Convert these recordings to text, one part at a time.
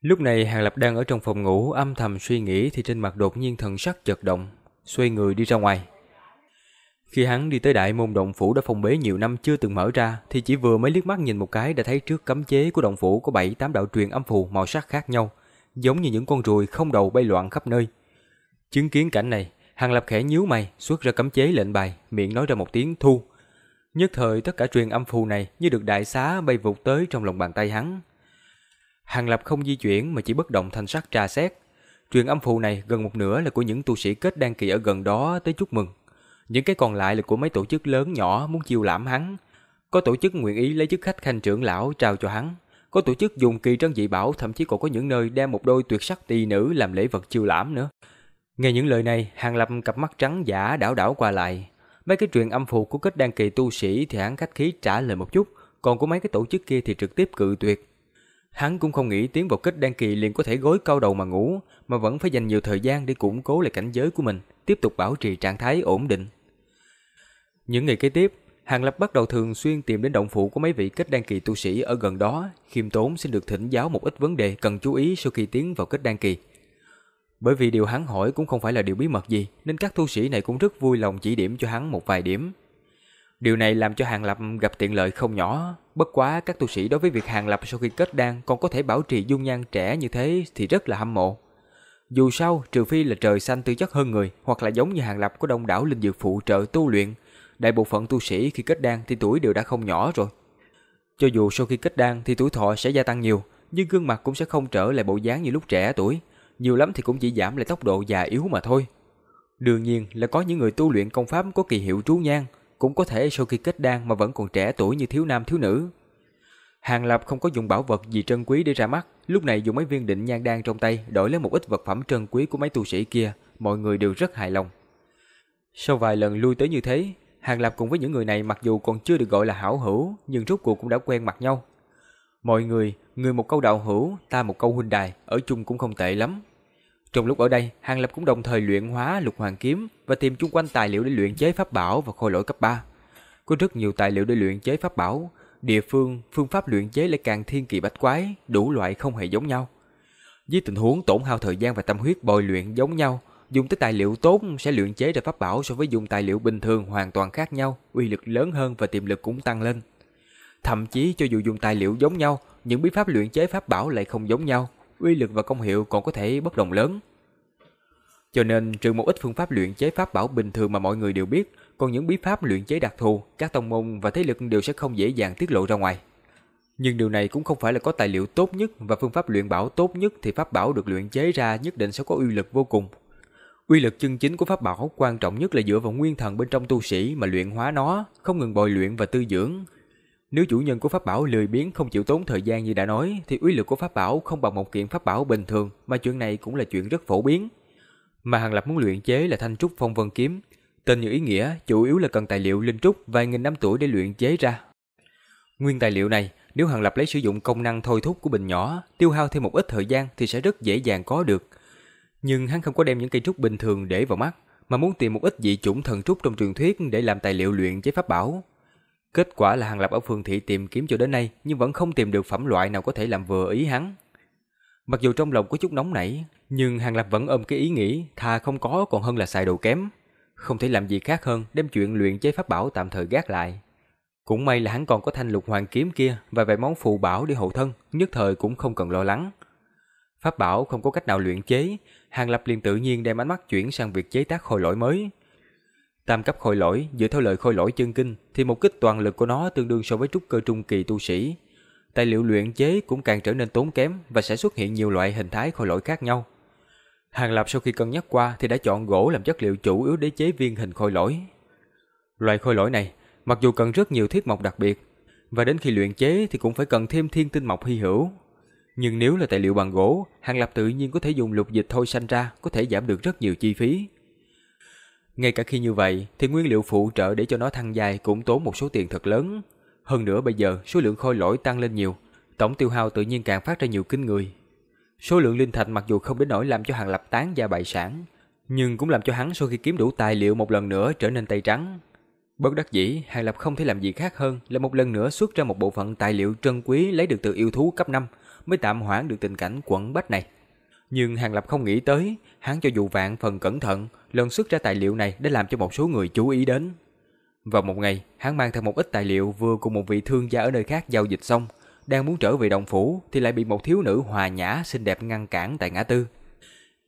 Lúc này Hàng Lập đang ở trong phòng ngủ âm thầm suy nghĩ thì trên mặt đột nhiên thần sắc chật động, xoay người đi ra ngoài. Khi hắn đi tới đại môn động phủ đã phong bế nhiều năm chưa từng mở ra thì chỉ vừa mới liếc mắt nhìn một cái đã thấy trước cấm chế của động phủ có bảy tám đạo truyền âm phù màu sắc khác nhau, giống như những con ruồi không đầu bay loạn khắp nơi. Chứng kiến cảnh này, Hàng Lập khẽ nhíu mày, xuất ra cấm chế lệnh bài, miệng nói ra một tiếng thu. Nhất thời tất cả truyền âm phù này như được đại xá bay vụt tới trong lòng bàn tay hắn. Hàng Lập không di chuyển mà chỉ bất động thanh sắc tra xét. Truyền âm phù này gần một nửa là của những tu sĩ kết đan kỳ ở gần đó tới chúc mừng. Những cái còn lại là của mấy tổ chức lớn nhỏ muốn chiêu lãm hắn. Có tổ chức nguyện ý lấy chức khách khanh trưởng lão trao cho hắn. Có tổ chức dùng kỳ trân dị bảo thậm chí còn có những nơi đem một đôi tuyệt sắc tỳ nữ làm lễ vật chiêu lãm nữa. Nghe những lời này, Hàng Lập cặp mắt trắng giả đảo đảo qua lại. Mấy cái truyền âm phù của kết đan kỳ tu sĩ thì hắn khách khí trả lời một chút, còn của mấy cái tổ chức kia thì trực tiếp cự tuyệt. Hắn cũng không nghĩ tiến vào kết đan kỳ liền có thể gối cao đầu mà ngủ, mà vẫn phải dành nhiều thời gian để củng cố lại cảnh giới của mình, tiếp tục bảo trì trạng thái ổn định. Những ngày kế tiếp, Hàng Lập bắt đầu thường xuyên tìm đến động phủ của mấy vị kết đan kỳ tu sĩ ở gần đó, khiêm tốn xin được thỉnh giáo một ít vấn đề cần chú ý sau khi tiến vào kết đan kỳ. Bởi vì điều hắn hỏi cũng không phải là điều bí mật gì, nên các tu sĩ này cũng rất vui lòng chỉ điểm cho hắn một vài điểm. Điều này làm cho Hàng Lập gặp tiện lợi không nhỏ, bất quá các tu sĩ đối với việc Hàng Lập sau khi kết đan còn có thể bảo trì dung nhan trẻ như thế thì rất là hâm mộ. Dù sao, trừ phi là trời xanh tư chất hơn người, hoặc là giống như Hàng Lập có đông đảo linh dược phụ trợ tu luyện, đại bộ phận tu sĩ khi kết đan thì tuổi đều đã không nhỏ rồi. Cho dù sau khi kết đan thì tuổi thọ sẽ gia tăng nhiều, nhưng gương mặt cũng sẽ không trở lại bộ dáng như lúc trẻ tuổi, nhiều lắm thì cũng chỉ giảm lại tốc độ già yếu mà thôi. Đương nhiên là có những người tu luyện công pháp có kỳ hiệu trú nhang cũng có thể sau khi kết đan mà vẫn còn trẻ tuổi như thiếu nam thiếu nữ. Hàng Lập không có dùng bảo vật gì trân quý để ra mắt, lúc này dùng mấy viên định nhan đan trong tay đổi lấy một ít vật phẩm trân quý của mấy tu sĩ kia, mọi người đều rất hài lòng. Sau vài lần lui tới như thế, Hàng Lập cùng với những người này mặc dù còn chưa được gọi là hảo hữu, nhưng rốt cuộc cũng đã quen mặt nhau. Mọi người, người một câu đạo hữu, ta một câu huynh đài, ở chung cũng không tệ lắm. Trong lúc ở đây, Hàng Lập cũng đồng thời luyện hóa lục hoàng kiếm và tìm chung quanh tài liệu để luyện chế pháp bảo và khôi lỗi cấp 3. Có rất nhiều tài liệu để luyện chế pháp bảo, địa phương, phương pháp luyện chế lại càng thiên kỳ bách quái, đủ loại không hề giống nhau. Với tình huống tổn hao thời gian và tâm huyết bồi luyện giống nhau, dùng tới tài liệu tốt sẽ luyện chế ra pháp bảo so với dùng tài liệu bình thường hoàn toàn khác nhau, uy lực lớn hơn và tiềm lực cũng tăng lên. Thậm chí cho dù dùng tài liệu giống nhau, những bí pháp luyện chế pháp bảo lại không giống nhau, uy lực và công hiệu còn có thể bất đồng lớn. Cho nên trừ một ít phương pháp luyện chế pháp bảo bình thường mà mọi người đều biết, còn những bí pháp luyện chế đặc thù, các tông môn và thế lực đều sẽ không dễ dàng tiết lộ ra ngoài. Nhưng điều này cũng không phải là có tài liệu tốt nhất và phương pháp luyện bảo tốt nhất thì pháp bảo được luyện chế ra nhất định sẽ có uy lực vô cùng. Uy lực chân chính của pháp bảo quan trọng nhất là dựa vào nguyên thần bên trong tu sĩ mà luyện hóa nó, không ngừng bồi luyện và tư dưỡng. Nếu chủ nhân của pháp bảo lười biếng không chịu tốn thời gian như đã nói thì uy lực của pháp bảo không bằng một kiện pháp bảo bình thường, mà chuyện này cũng là chuyện rất phổ biến. Mà Hàng Lập muốn luyện chế là thanh trúc phong vân kiếm, tên như ý nghĩa chủ yếu là cần tài liệu linh trúc vài nghìn năm tuổi để luyện chế ra. Nguyên tài liệu này, nếu Hàng Lập lấy sử dụng công năng thôi thúc của bình nhỏ, tiêu hao thêm một ít thời gian thì sẽ rất dễ dàng có được. Nhưng hắn không có đem những cây trúc bình thường để vào mắt, mà muốn tìm một ít dị chủng thần trúc trong truyền thuyết để làm tài liệu luyện chế pháp bảo. Kết quả là Hàng Lập ở phường Thị tìm kiếm cho đến nay nhưng vẫn không tìm được phẩm loại nào có thể làm vừa ý hắn. Mặc dù trong lòng có chút nóng nảy, nhưng Hàng Lập vẫn ôm cái ý nghĩ thà không có còn hơn là xài đồ kém. Không thể làm gì khác hơn đem chuyện luyện chế pháp bảo tạm thời gác lại. Cũng may là hắn còn có thanh lục hoàng kiếm kia và vài món phù bảo để hộ thân, nhất thời cũng không cần lo lắng. Pháp bảo không có cách nào luyện chế, Hàng Lập liền tự nhiên đem ánh mắt chuyển sang việc chế tác khôi lỗi mới. Tam cấp khôi lỗi, dựa theo lời khôi lỗi chân kinh, thì một kích toàn lực của nó tương đương so với trúc cơ trung kỳ tu sĩ. Tài liệu luyện chế cũng càng trở nên tốn kém và sẽ xuất hiện nhiều loại hình thái khôi lỗi khác nhau. Hàng Lập sau khi cân nhắc qua thì đã chọn gỗ làm chất liệu chủ yếu để chế viên hình khôi lỗi. Loại khôi lỗi này, mặc dù cần rất nhiều thiết mộc đặc biệt, và đến khi luyện chế thì cũng phải cần thêm thiên tinh mộc hy hữu. Nhưng nếu là tài liệu bằng gỗ, Hàng Lập tự nhiên có thể dùng lục dịch thôi sanh ra, có thể giảm được rất nhiều chi phí. Ngay cả khi như vậy, thì nguyên liệu phụ trợ để cho nó thăng dài cũng tốn một số tiền thật lớn. Hơn nữa bây giờ số lượng khôi lỗi tăng lên nhiều, tổng tiêu hao tự nhiên càng phát ra nhiều kinh người. Số lượng linh thạch mặc dù không đến nỗi làm cho Hàng Lập tán gia bại sản, nhưng cũng làm cho hắn sau khi kiếm đủ tài liệu một lần nữa trở nên tay trắng. Bất đắc dĩ, Hàng Lập không thể làm gì khác hơn là một lần nữa xuất ra một bộ phận tài liệu trân quý lấy được từ yêu thú cấp 5, mới tạm hoãn được tình cảnh quẩn bách này. Nhưng Hàng Lập không nghĩ tới, hắn cho dù vạn phần cẩn thận, lần xuất ra tài liệu này để làm cho một số người chú ý đến. Vào một ngày, hắn mang theo một ít tài liệu vừa cùng một vị thương gia ở nơi khác giao dịch xong, đang muốn trở về đồng phủ thì lại bị một thiếu nữ hòa nhã xinh đẹp ngăn cản tại ngã tư.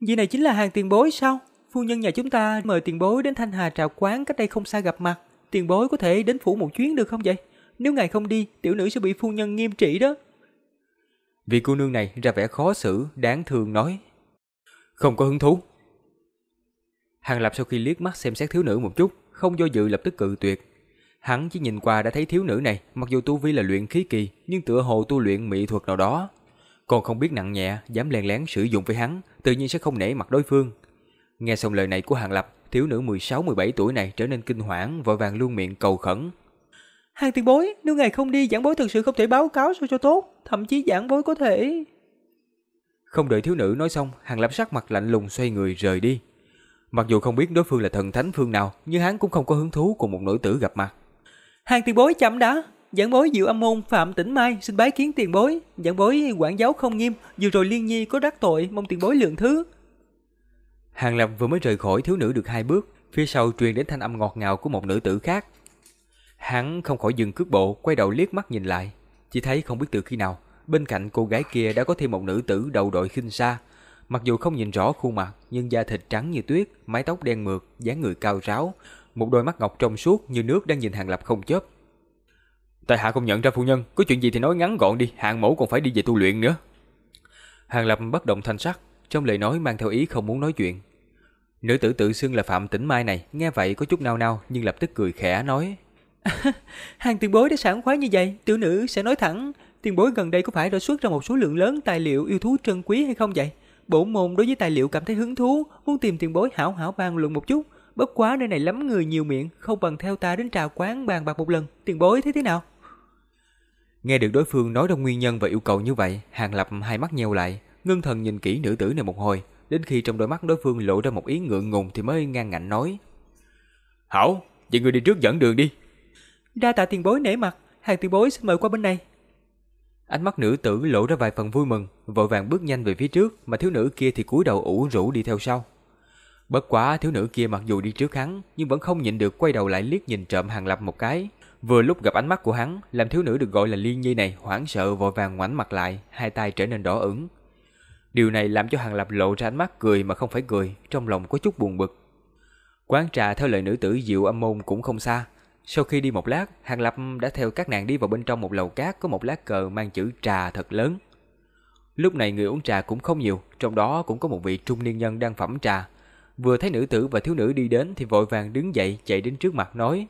Vị này chính là hàng tiền bối sao? Phu nhân nhà chúng ta mời tiền bối đến Thanh Hà trà quán cách đây không xa gặp mặt. Tiền bối có thể đến phủ một chuyến được không vậy? Nếu ngài không đi, tiểu nữ sẽ bị phu nhân nghiêm trị đó. Vị cô nương này ra vẻ khó xử, đáng thương nói. Không có hứng thú. Hàng Lập sau khi liếc mắt xem xét thiếu nữ một chút, không do dự lập tức cự tuyệt. Hắn chỉ nhìn qua đã thấy thiếu nữ này, mặc dù tu vi là luyện khí kỳ, nhưng tựa hồ tu luyện mỹ thuật nào đó. Còn không biết nặng nhẹ, dám lén lén sử dụng với hắn, tự nhiên sẽ không nể mặt đối phương. Nghe xong lời này của Hàng Lập, thiếu nữ 16-17 tuổi này trở nên kinh hoảng, vội vàng luôn miệng cầu khẩn. Hàng tiền bối, nếu ngài không đi, giảng bối thực sự không thể báo cáo sao cho tốt, thậm chí giảng bối có thể... Không đợi thiếu nữ nói xong, Hàng Lập sắc mặt lạnh lùng xoay người rời đi. Mặc dù không biết đối phương là thần thánh phương nào, nhưng hắn cũng không có hứng thú cùng một nữ tử gặp mặt. Hàng tiền bối chậm đã, giảng bối Diệu Âm môn Phạm Tĩnh Mai xin bái kiến tiền bối, giảng bối quản giáo không nghiêm, vừa rồi Liên Nhi có đắc tội, mong tiền bối lượng thứ. Hàng Lập vừa mới rời khỏi thiếu nữ được hai bước, phía sau truyền đến thanh âm ngọt ngào của một nữ tử khác. Hắn không khỏi dừng cước bộ, quay đầu liếc mắt nhìn lại, chỉ thấy không biết từ khi nào, bên cạnh cô gái kia đã có thêm một nữ tử đầu đội khinh sa. Mặc dù không nhìn rõ khuôn mặt, nhưng da thịt trắng như tuyết, mái tóc đen mượt, dáng người cao ráo, một đôi mắt ngọc trong suốt như nước đang nhìn Hàng Lập không chớp. Tại hạ không nhận ra phu nhân, có chuyện gì thì nói ngắn gọn đi, hạng mẫu còn phải đi về tu luyện nữa. Hàng Lập bất động thanh sắc, trong lời nói mang theo ý không muốn nói chuyện. Nữ tử tự xưng là Phạm Tĩnh Mai này, nghe vậy có chút nao nao nhưng lập tức cười khẽ nói. Hàng tiền bối đã sảng khoái như vậy, tiểu nữ sẽ nói thẳng, tiền bối gần đây có phải đã xuất ra một số lượng lớn tài liệu yêu thú trân quý hay không vậy? Bổn môn đối với tài liệu cảm thấy hứng thú, muốn tìm tiền bối hảo hảo bàn luận một chút. Bất quá nơi này lắm người nhiều miệng, không bằng theo ta đến trà quán bàn bạc một lần, tiền bối thấy thế nào? Nghe được đối phương nói ra nguyên nhân và yêu cầu như vậy, Hàng Lập hai mắt nheo lại, ngưng thần nhìn kỹ nữ tử này một hồi, đến khi trong đôi mắt đối phương lộ ra một ý ngượng ngùng thì mới ngang ngạnh nói. Hảo, vậy người đi trước dẫn đường đi. Đa tạ tiền bối nể mặt, hàng tiền bối xin mời qua bên này. Ánh mắt nữ tử lộ ra vài phần vui mừng, vội vàng bước nhanh về phía trước, mà thiếu nữ kia thì cúi đầu ủ rũ đi theo sau. Bất quá thiếu nữ kia mặc dù đi trước hắn, nhưng vẫn không nhịn được quay đầu lại liếc nhìn trộm Hàng Lập một cái. Vừa lúc gặp ánh mắt của hắn, làm thiếu nữ được gọi là Liên Nhi này hoảng sợ vội vàng ngoảnh mặt lại, hai tay trở nên đỏ ửng. Điều này làm cho Hàng Lập lộ ra ánh mắt cười mà không phải cười, trong lòng có chút buồn bực. Quán trà theo lời nữ tử Diệu Âm Môn cũng không xa. Sau khi đi một lát, Hàng Lập đã theo các nàng đi vào bên trong một lầu cát có một lá cờ mang chữ trà thật lớn. Lúc này người uống trà cũng không nhiều, trong đó cũng có một vị trung niên nhân đang phẩm trà. Vừa thấy nữ tử và thiếu nữ đi đến thì vội vàng đứng dậy chạy đến trước mặt nói.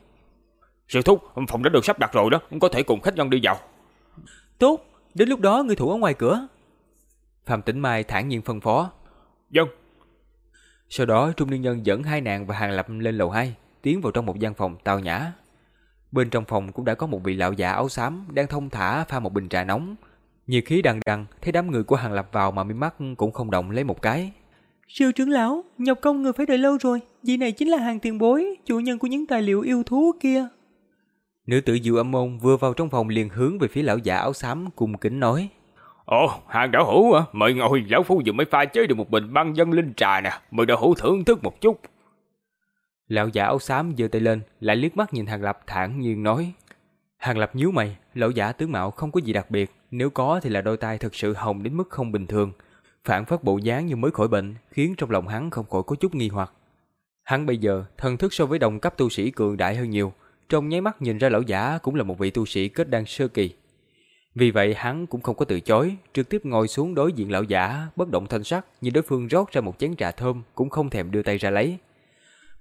Sư thúc, phòng đã được sắp đặt rồi đó, có thể cùng khách nhân đi vào. Tốt, đến lúc đó người thủ ở ngoài cửa. Phạm Tĩnh Mai thản nhiên phân phó. Dân. Sau đó Trung Niên Nhân dẫn hai nàng và Hàng Lập lên lầu 2, tiến vào trong một gian phòng tao nhã. Bên trong phòng cũng đã có một vị lão già áo xám đang thông thả pha một bình trà nóng. Nhiệt khí đằng đằng, thấy đám người của Hàng Lập vào mà mi mắt cũng không động lấy một cái. Sư trưởng lão, nhọc công người phải đợi lâu rồi, vị này chính là hàng tiền bối, chủ nhân của những tài liệu yêu thú kia. Nữ tử Diệu Âm Môn vừa vào trong phòng liền hướng về phía lão già áo xám cung kính nói. Ồ, hàng đạo hữu à, mời ngồi, lão phu vừa mới pha chế được một bình băng dân linh trà nè, mời đạo hữu thưởng thức một chút. Lão giả áo xám giơ tay lên, lại liếc mắt nhìn Hàng Lập thản nhiên nói. Hàng Lập nhíu mày, lão giả tướng mạo không có gì đặc biệt, nếu có thì là đôi tai thật sự hồng đến mức không bình thường. Phản phất bộ dáng như mới khỏi bệnh, khiến trong lòng hắn không khỏi có chút nghi hoặc. Hắn bây giờ, thần thức so với đồng cấp tu sĩ cường đại hơn nhiều, trong nháy mắt nhìn ra lão giả cũng là một vị tu sĩ kết đan sơ kỳ. Vì vậy hắn cũng không có từ chối, trực tiếp ngồi xuống đối diện lão giả, bất động thanh sắc, nhìn đối phương rót ra một chén trà thơm, cũng không thèm đưa tay ra lấy.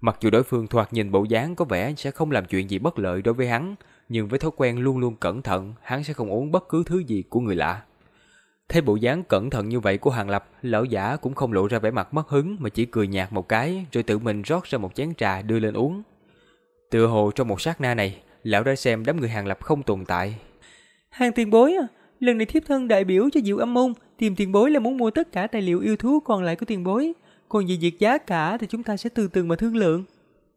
Mặc dù đối phương thoạt nhìn bộ dáng có vẻ sẽ không làm chuyện gì bất lợi đối với hắn, nhưng với thói quen luôn luôn cẩn thận, hắn sẽ không uống bất cứ thứ gì của người lạ. Thấy bộ dáng cẩn thận như vậy của Hàng Lập, lão giả cũng không lộ ra vẻ mặt mất hứng mà chỉ cười nhạt một cái, rồi tự mình rót ra một chén trà đưa lên uống. Tựa hồ trong một sát na này, lão đã xem đám người Hàng Lập không tồn tại. Hàng tiền bối à, lần này thiếp thân đại biểu cho Diệu Âm Môn, tìm tiền bối là muốn mua tất cả tài liệu yêu thú còn lại của tiền bối. Còn về việc giá cả thì chúng ta sẽ từ từ mà thương lượng.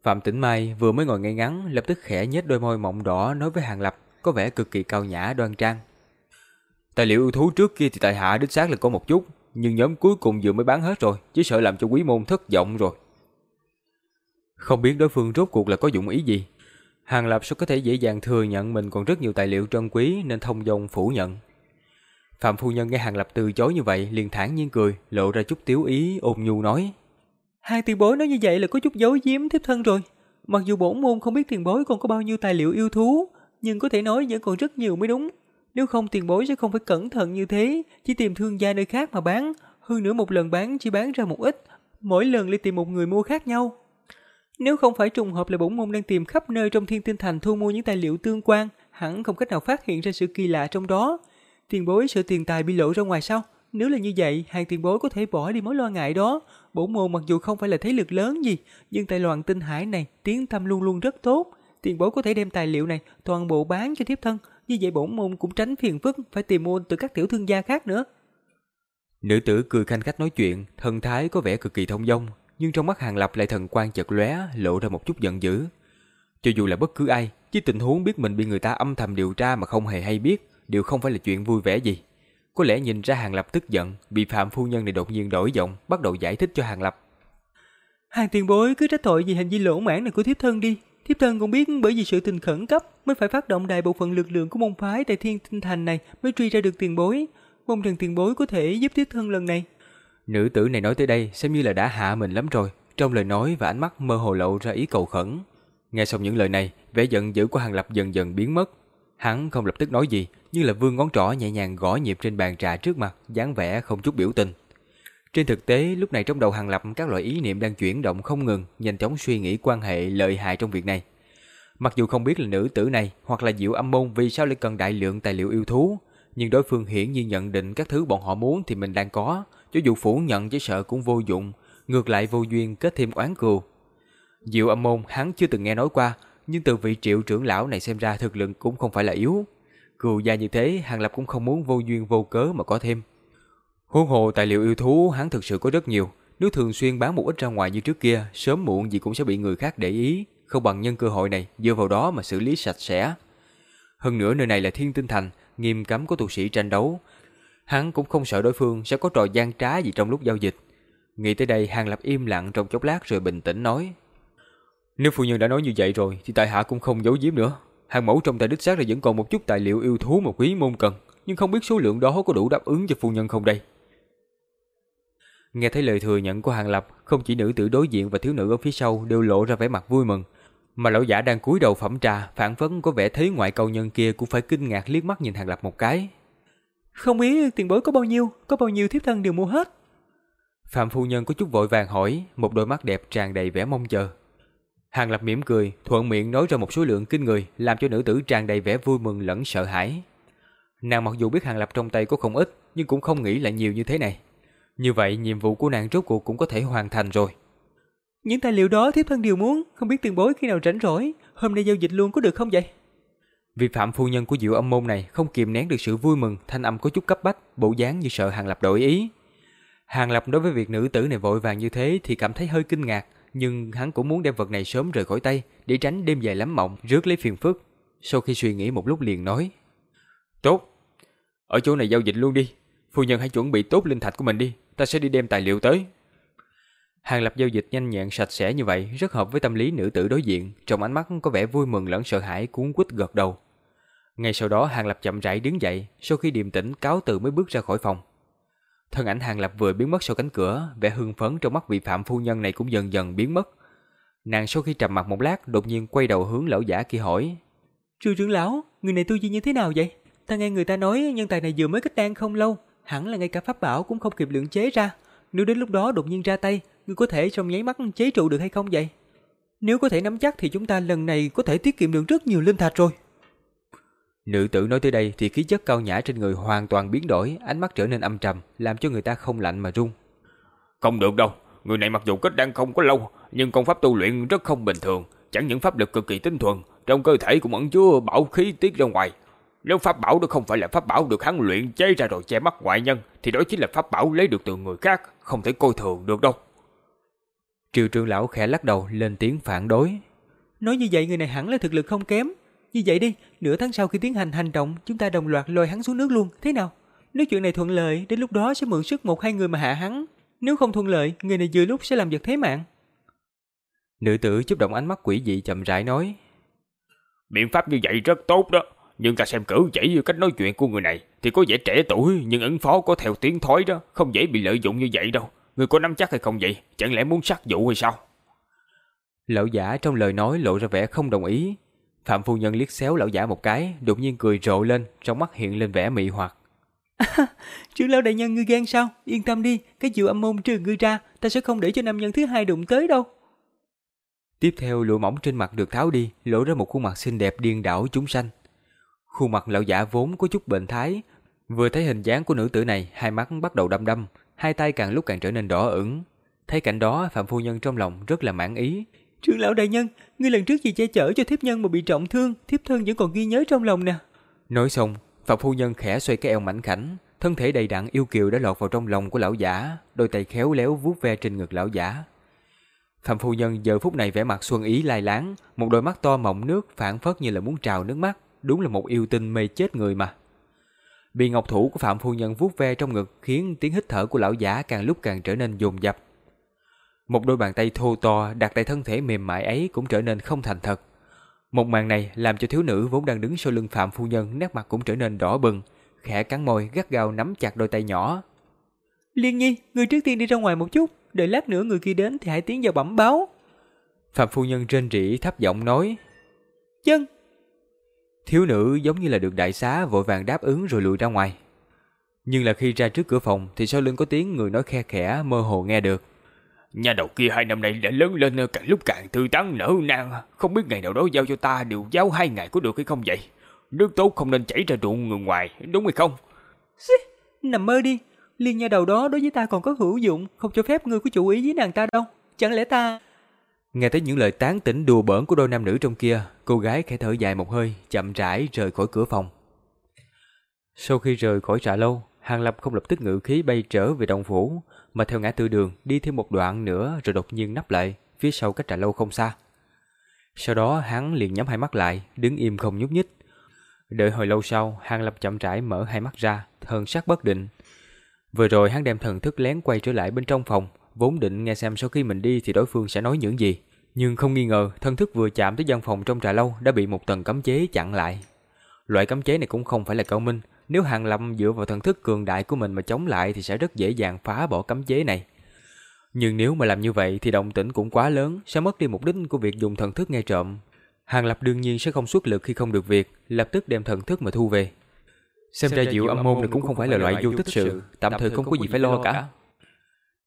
Phạm Tĩnh Mai vừa mới ngồi ngay ngắn, lập tức khẽ nhếch đôi môi mọng đỏ nói với Hàng Lập, có vẻ cực kỳ cao nhã đoan trang. Tài liệu ưu thú trước kia thì tại hạ đích xác là có một chút, nhưng nhóm cuối cùng vừa mới bán hết rồi, chỉ sợ làm cho quý môn thất vọng rồi. Không biết đối phương rốt cuộc là có dụng ý gì. Hàng Lập sao có thể dễ dàng thừa nhận mình còn rất nhiều tài liệu trân quý nên thông dong phủ nhận. Phạm phu nhân nghe Hàng Lập từ chối như vậy liền thản nhiên cười, lộ ra chút tiếu ý ôn nhu nói. Hai tiền bối nói như vậy là có chút giấu giếm thiếp thân rồi. Mặc dù bổn môn không biết tiền bối còn có bao nhiêu tài liệu yêu thú, nhưng có thể nói vẫn còn rất nhiều mới đúng. Nếu không tiền bối sẽ không phải cẩn thận như thế, chỉ tìm thương gia nơi khác mà bán. Hơn nữa một lần bán chỉ bán ra một ít, mỗi lần lại tìm một người mua khác nhau. Nếu không phải trùng hợp là bổn môn đang tìm khắp nơi trong thiên tinh thành thu mua những tài liệu tương quan, hẳn không cách nào phát hiện ra sự kỳ lạ trong đó. Tiền bối sợ tiền tài bị lộ ra ngoài sao? Nếu là như vậy, hàng tiền bối có thể bỏ đi mối lo ngại đó. Bổn môn mặc dù không phải là thế lực lớn gì, nhưng tại loạn tinh hải này tiếng thăm luôn luôn rất tốt. Tiền bối có thể đem tài liệu này toàn bộ bán cho thiếp thân, như vậy bổn môn cũng tránh phiền phức phải tìm mua từ các tiểu thương gia khác nữa. Nữ tử cười khanh khách nói chuyện, thần thái có vẻ cực kỳ thông dong, nhưng trong mắt Hàng Lập lại thần quan chợt lóe, lộ ra một chút giận dữ. Cho dù là bất cứ ai, chỉ tình huống biết mình bị người ta âm thầm điều tra mà không hề hay biết, đều không phải là chuyện vui vẻ gì. Có lẽ nhìn ra Hàng Lập tức giận, bị Phạm Phu Nhân này đột nhiên đổi giọng, bắt đầu giải thích cho Hàng Lập. Hàng tiền bối cứ trách tội vì hành vi lỗ mãn này của thiếp thân đi. Thiếp thân cũng biết bởi vì sự tình khẩn cấp mới phải phát động đại bộ phận lực lượng của môn phái tại thiên tinh thành này mới truy ra được tiền bối. Mong rằng tiền bối có thể giúp thiếp thân lần này. Nữ tử này nói tới đây xem như là đã hạ mình lắm rồi. Trong lời nói và ánh mắt mơ hồ lộ ra ý cầu khẩn. Nghe xong những lời này, vẻ giận dữ của Hàng Lập dần dần biến mất. Hắn không lập tức nói gì, nhưng là vương ngón trỏ nhẹ nhàng gõ nhịp trên bàn trà trước mặt, dáng vẻ không chút biểu tình. Trên thực tế, lúc này trong đầu Hàng Lập các loại ý niệm đang chuyển động không ngừng, nhanh chóng suy nghĩ quan hệ lợi hại trong việc này. Mặc dù không biết là nữ tử này hoặc là Diệu Âm Môn vì sao lại cần đại lượng tài liệu yêu thú, nhưng đối phương hiển nhiên nhận định các thứ bọn họ muốn thì mình đang có, cho dù phủ nhận chỉ sợ cũng vô dụng, ngược lại vô duyên kết thêm oán cừu. Diệu Âm Môn hắn chưa từng nghe nói qua, nhưng từ vị triệu trưởng lão này xem ra thực lực cũng không phải là yếu. Cừu gia như thế, Hàng Lập cũng không muốn vô duyên vô cớ mà có thêm. Huống hồ tài liệu yêu thú hắn thực sự có rất nhiều, nếu thường xuyên bán một ít ra ngoài như trước kia, sớm muộn gì cũng sẽ bị người khác để ý, không bằng nhân cơ hội này dựa vào đó mà xử lý sạch sẽ. Hơn nữa nơi này là Thiên Tinh Thành, nghiêm cấm có tu sĩ tranh đấu. Hắn cũng không sợ đối phương sẽ có trò gian trá gì trong lúc giao dịch. Nghĩ tới đây, Hàng Lập im lặng trong chốc lát rồi bình tĩnh nói: "Nếu phu nhân đã nói như vậy rồi thì tại hạ cũng không giấu giếm nữa. Hàng mẫu trong tay đích xác là vẫn còn một chút tài liệu yêu thú mà quý môn cần, nhưng không biết số lượng đó có đủ đáp ứng cho phu nhân không đây?" Nghe thấy lời thừa nhận của Hàng Lập, không chỉ nữ tử đối diện và thiếu nữ ở phía sau đều lộ ra vẻ mặt vui mừng, mà lão giả đang cúi đầu phẩm trà, phản phấn có vẻ thấy ngoại cầu nhân kia cũng phải kinh ngạc liếc mắt nhìn Hàng Lập một cái. Không biết tiền bối có bao nhiêu, có bao nhiêu thiếp thân đều mua hết. Phạm phu nhân có chút vội vàng hỏi, một đôi mắt đẹp tràn đầy vẻ mong chờ. Hàng Lập mỉm cười, thuận miệng nói ra một số lượng kinh người, làm cho nữ tử tràn đầy vẻ vui mừng lẫn sợ hãi. Nàng mặc dù biết Hàng Lập trong tay có không ít, nhưng cũng không nghĩ là nhiều như thế này. Như vậy nhiệm vụ của nàng rốt cuộc cũng có thể hoàn thành rồi. Những tài liệu đó thiếp thân đều muốn, không biết tiền bối khi nào rảnh rỗi, hôm nay giao dịch luôn có được không vậy? Vì phạm phu nhân của Diệu Âm môn này không kìm nén được sự vui mừng, thanh âm có chút cấp bách, bộ dáng như sợ Hàng Lập đổi ý. Hàng Lập đối với việc nữ tử này vội vàng như thế thì cảm thấy hơi kinh ngạc, nhưng hắn cũng muốn đem vật này sớm rời khỏi tay để tránh đêm dài lắm mộng, rước lấy phiền phức. Sau khi suy nghĩ một lúc liền nói: "Tốt, ở chỗ này giao dịch luôn đi, phu nhân hãy chuẩn bị tốt linh thạch của mình đi, ta sẽ đi đem tài liệu tới." Hàng Lập giao dịch nhanh nhẹn sạch sẽ như vậy rất hợp với tâm lý nữ tử đối diện, trong ánh mắt có vẻ vui mừng lẫn sợ hãi cuốn quýt gật đầu. Ngay sau đó Hàng Lập chậm rãi đứng dậy, sau khi điềm tĩnh cáo từ mới bước ra khỏi phòng. Thân ảnh Hàng Lập vừa biến mất sau cánh cửa, vẻ hưng phấn trong mắt vị phạm phu nhân này cũng dần dần biến mất. Nàng sau khi trầm mặt một lát, đột nhiên quay đầu hướng lão giả kia hỏi: "Trư trưởng lão, người này tu vi như thế nào vậy? Ta nghe người ta nói nhân tài này vừa mới kết đan không lâu, hẳn là ngay cả pháp bảo cũng không kịp lượng chế ra, nếu đến lúc đó đột nhiên ra tay, ngươi có thể trong nháy mắt chế trụ được hay không vậy? Nếu có thể nắm chắc thì chúng ta lần này có thể tiết kiệm được rất nhiều linh thạch rồi." Nữ tử nói tới đây thì khí chất cao nhã trên người hoàn toàn biến đổi, ánh mắt trở nên âm trầm, làm cho người ta không lạnh mà run. Không được đâu, người này mặc dù kết đan không có lâu, nhưng công pháp tu luyện rất không bình thường, chẳng những pháp lực cực kỳ tinh thuần, trong cơ thể cũng ẩn chứa bảo khí tiết ra ngoài. Nếu pháp bảo đó không phải là pháp bảo được hắn luyện chế ra rồi che mắt ngoại nhân, thì đó chính là pháp bảo lấy được từ người khác, không thể coi thường được đâu. Triều trưởng lão khẽ lắc đầu lên tiếng phản đối. Nói như vậy người này hẳn là thực lực không kém. Như vậy đi, nửa tháng sau khi tiến hành hành động, chúng ta đồng loạt lôi hắn xuống nước luôn, thế nào? Nếu chuyện này thuận lợi, đến lúc đó sẽ mượn sức một hai người mà hạ hắn. Nếu không thuận lợi, người này vừa lúc sẽ làm giật thế mạng. Nữ tử chúc động ánh mắt quỷ dị chậm rãi nói. Biện pháp như vậy rất tốt đó. Nhưng ta xem cử chỉ cách nói chuyện của người này thì có vẻ trẻ tuổi nhưng ứng phó có theo tiếng thói đó, không dễ bị lợi dụng như vậy đâu. Người có nắm chắc hay không vậy? Chẳng lẽ muốn sát dụ hay sao? Lão giả trong lời nói lộ ra vẻ không đồng ý. Phạm phu nhân liếc xéo lão giả một cái, đột nhiên cười rộ lên, trong mắt hiện lên vẻ mị hoặc. À, trưởng lão đại nhân ngươi gan sao? Yên tâm đi, cái diệu âm môn trừ ngươi ra, ta sẽ không để cho nam nhân thứ hai đụng tới đâu. Tiếp theo lụa mỏng trên mặt được tháo đi, lộ ra một khuôn mặt xinh đẹp điên đảo chúng sanh. Khuôn mặt lão giả vốn có chút bệnh thái, vừa thấy hình dáng của nữ tử này, hai mắt bắt đầu đăm đăm, hai tay càng lúc càng trở nên đỏ ửng. Thấy cảnh đó, Phạm phu nhân trong lòng rất là mãn ý. Trưởng lão đại nhân, ngươi lần trước gì che chở cho thiếp nhân mà bị trọng thương, thiếp thân vẫn còn ghi nhớ trong lòng nè. Nói xong, Phạm phu nhân khẽ xoay cái eo mảnh khảnh, thân thể đầy đặn yêu kiều đã lọt vào trong lòng của lão giả, đôi tay khéo léo vuốt ve trên ngực lão giả. Phạm phu nhân giờ phút này vẻ mặt xuân ý lai láng, một đôi mắt to mọng nước phản phất như là muốn trào nước mắt, đúng là một yêu tinh mê chết người mà. Bị ngọc thủ của Phạm phu nhân vuốt ve trong ngực khiến tiếng hít thở của lão giả càng lúc càng trở nên dồn dập. Một đôi bàn tay thô to đặt tại thân thể mềm mại ấy cũng trở nên không thành thật. Một màn này làm cho thiếu nữ vốn đang đứng sau lưng Phạm phu nhân nét mặt cũng trở nên đỏ bừng, khẽ cắn môi gắt gao nắm chặt đôi tay nhỏ. Liên Nhi, người trước tiên đi ra ngoài một chút, đợi lát nữa người kia đến thì hãy tiến vào bẩm báo. Phạm phu nhân trên rỉ thấp giọng nói. Chân. Thiếu nữ giống như là được đại xá vội vàng đáp ứng rồi lùi ra ngoài. Nhưng là khi ra trước cửa phòng thì sau lưng có tiếng người nói khe khẽ mơ hồ nghe được. Nhà đầu kia hai năm nay đã lớn lên càng lúc càng tư tán nở nang. Không biết ngày nào đó giao cho ta điều giáo hai ngày có được hay không vậy? Nước tốt không nên chảy ra ruộng người ngoài, đúng hay không? Xí, nằm mơ đi. Liên nha đầu đó đối với ta còn có hữu dụng, không cho phép ngươi có chủ ý với nàng ta đâu. Chẳng lẽ ta... Nghe tới những lời tán tỉnh đùa bỡn của đôi nam nữ trong kia, cô gái khẽ thở dài một hơi, chậm rãi rời khỏi cửa phòng. Sau khi rời khỏi trà lâu, Hàng Lập không lập tức ngự khí bay trở về đồng phủ, mà theo ngã tư đường đi thêm một đoạn nữa rồi đột nhiên nắp lại, phía sau cách trà lâu không xa. Sau đó hắn liền nhắm hai mắt lại, đứng im không nhúc nhích. Đợi hồi lâu sau, Hàng Lập chậm rãi mở hai mắt ra, thần sắc bất định. Vừa rồi hắn đem thần thức lén quay trở lại bên trong phòng, vốn định nghe xem sau khi mình đi thì đối phương sẽ nói những gì. Nhưng không nghi ngờ, thân thức vừa chạm tới gian phòng trong trà lâu đã bị một tầng cấm chế chặn lại. Loại cấm chế này cũng không phải là cao minh, nếu Hàng Lập dựa vào thần thức cường đại của mình mà chống lại thì sẽ rất dễ dàng phá bỏ cấm chế này. Nhưng nếu mà làm như vậy thì động tĩnh cũng quá lớn, sẽ mất đi mục đích của việc dùng thần thức nghe trộm. Hàng Lập đương nhiên sẽ không xuất lực khi không được việc, lập tức đem thần thức mà thu về. Xem ra diệu âm môn này cũng không phải là loại vô tích sự, tạm thời không có gì phải lo cả.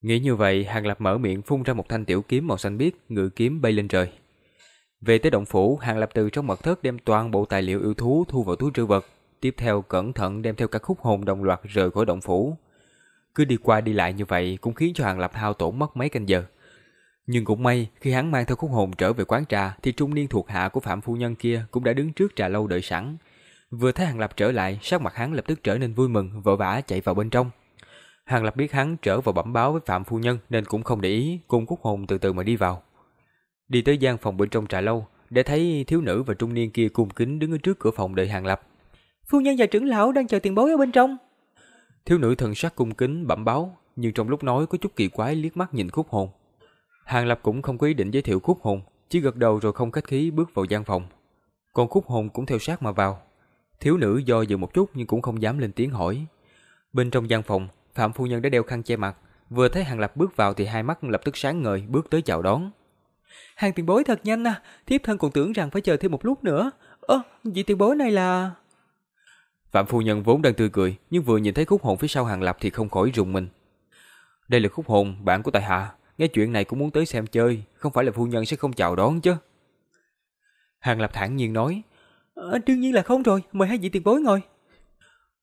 Nghĩ như vậy, Hàng Lập mở miệng phun ra một thanh tiểu kiếm màu xanh biếc, ngự kiếm bay lên trời. Về tới động phủ, Hàng Lập từ trong mật thất đem toàn bộ tài liệu yêu thú thu vào túi trữ vật, tiếp theo cẩn thận đem theo cả khúc hồn đồng loạt rời khỏi động phủ. Cứ đi qua đi lại như vậy cũng khiến cho Hàng Lập hao tổn mất mấy canh giờ. Nhưng cũng may, khi hắn mang theo khúc hồn trở về quán trà thì trung niên thuộc hạ của Phạm Phu Nhân kia cũng đã đứng trước trà lâu đợi sẵn. Vừa thấy Hàng Lập trở lại, sắc mặt hắn lập tức trở nên vui mừng, vội vã chạy vào bên trong. Hàng Lập biết hắn trở vào bẩm báo với Phạm Phu Nhân nên cũng không để ý, cùng khúc hồn từ từ mà đi vào. Đi tới gian phòng bên trong trà lâu, để thấy thiếu nữ và trung niên kia cung kính đứng ở trước cửa phòng đợi Hàng Lập. Phu nhân và trưởng lão đang chờ tiền bối ở bên trong. Thiếu nữ thần sắc cung kính bẩm báo, nhưng trong lúc nói có chút kỳ quái liếc mắt nhìn khúc hồn. Hàng Lập cũng không có ý định giới thiệu khúc hồn, chỉ gật đầu rồi không khách khí bước vào gian phòng. Còn khúc hồn cũng theo sát mà vào. Thiếu nữ do dự một chút nhưng cũng không dám lên tiếng hỏi. Bên trong gian phòng, Phạm phu nhân đã đeo khăn che mặt, vừa thấy Hàng Lập bước vào thì hai mắt lập tức sáng ngời bước tới chào đón. Hàng tiền bối thật nhanh à, thiếp thân còn tưởng rằng phải chờ thêm một lúc nữa. Ơ, vị tiền bối này là... Phạm phu nhân vốn đang tươi cười, nhưng vừa nhìn thấy khúc hồn phía sau Hàng Lập thì không khỏi rùng mình. Đây là khúc hồn, bạn của tài hạ, nghe chuyện này cũng muốn tới xem chơi, không phải là phu nhân sẽ không chào đón chứ. Hàng Lập thản nhiên nói, à, đương nhiên là không rồi, mời hai vị tiền bối ngồi.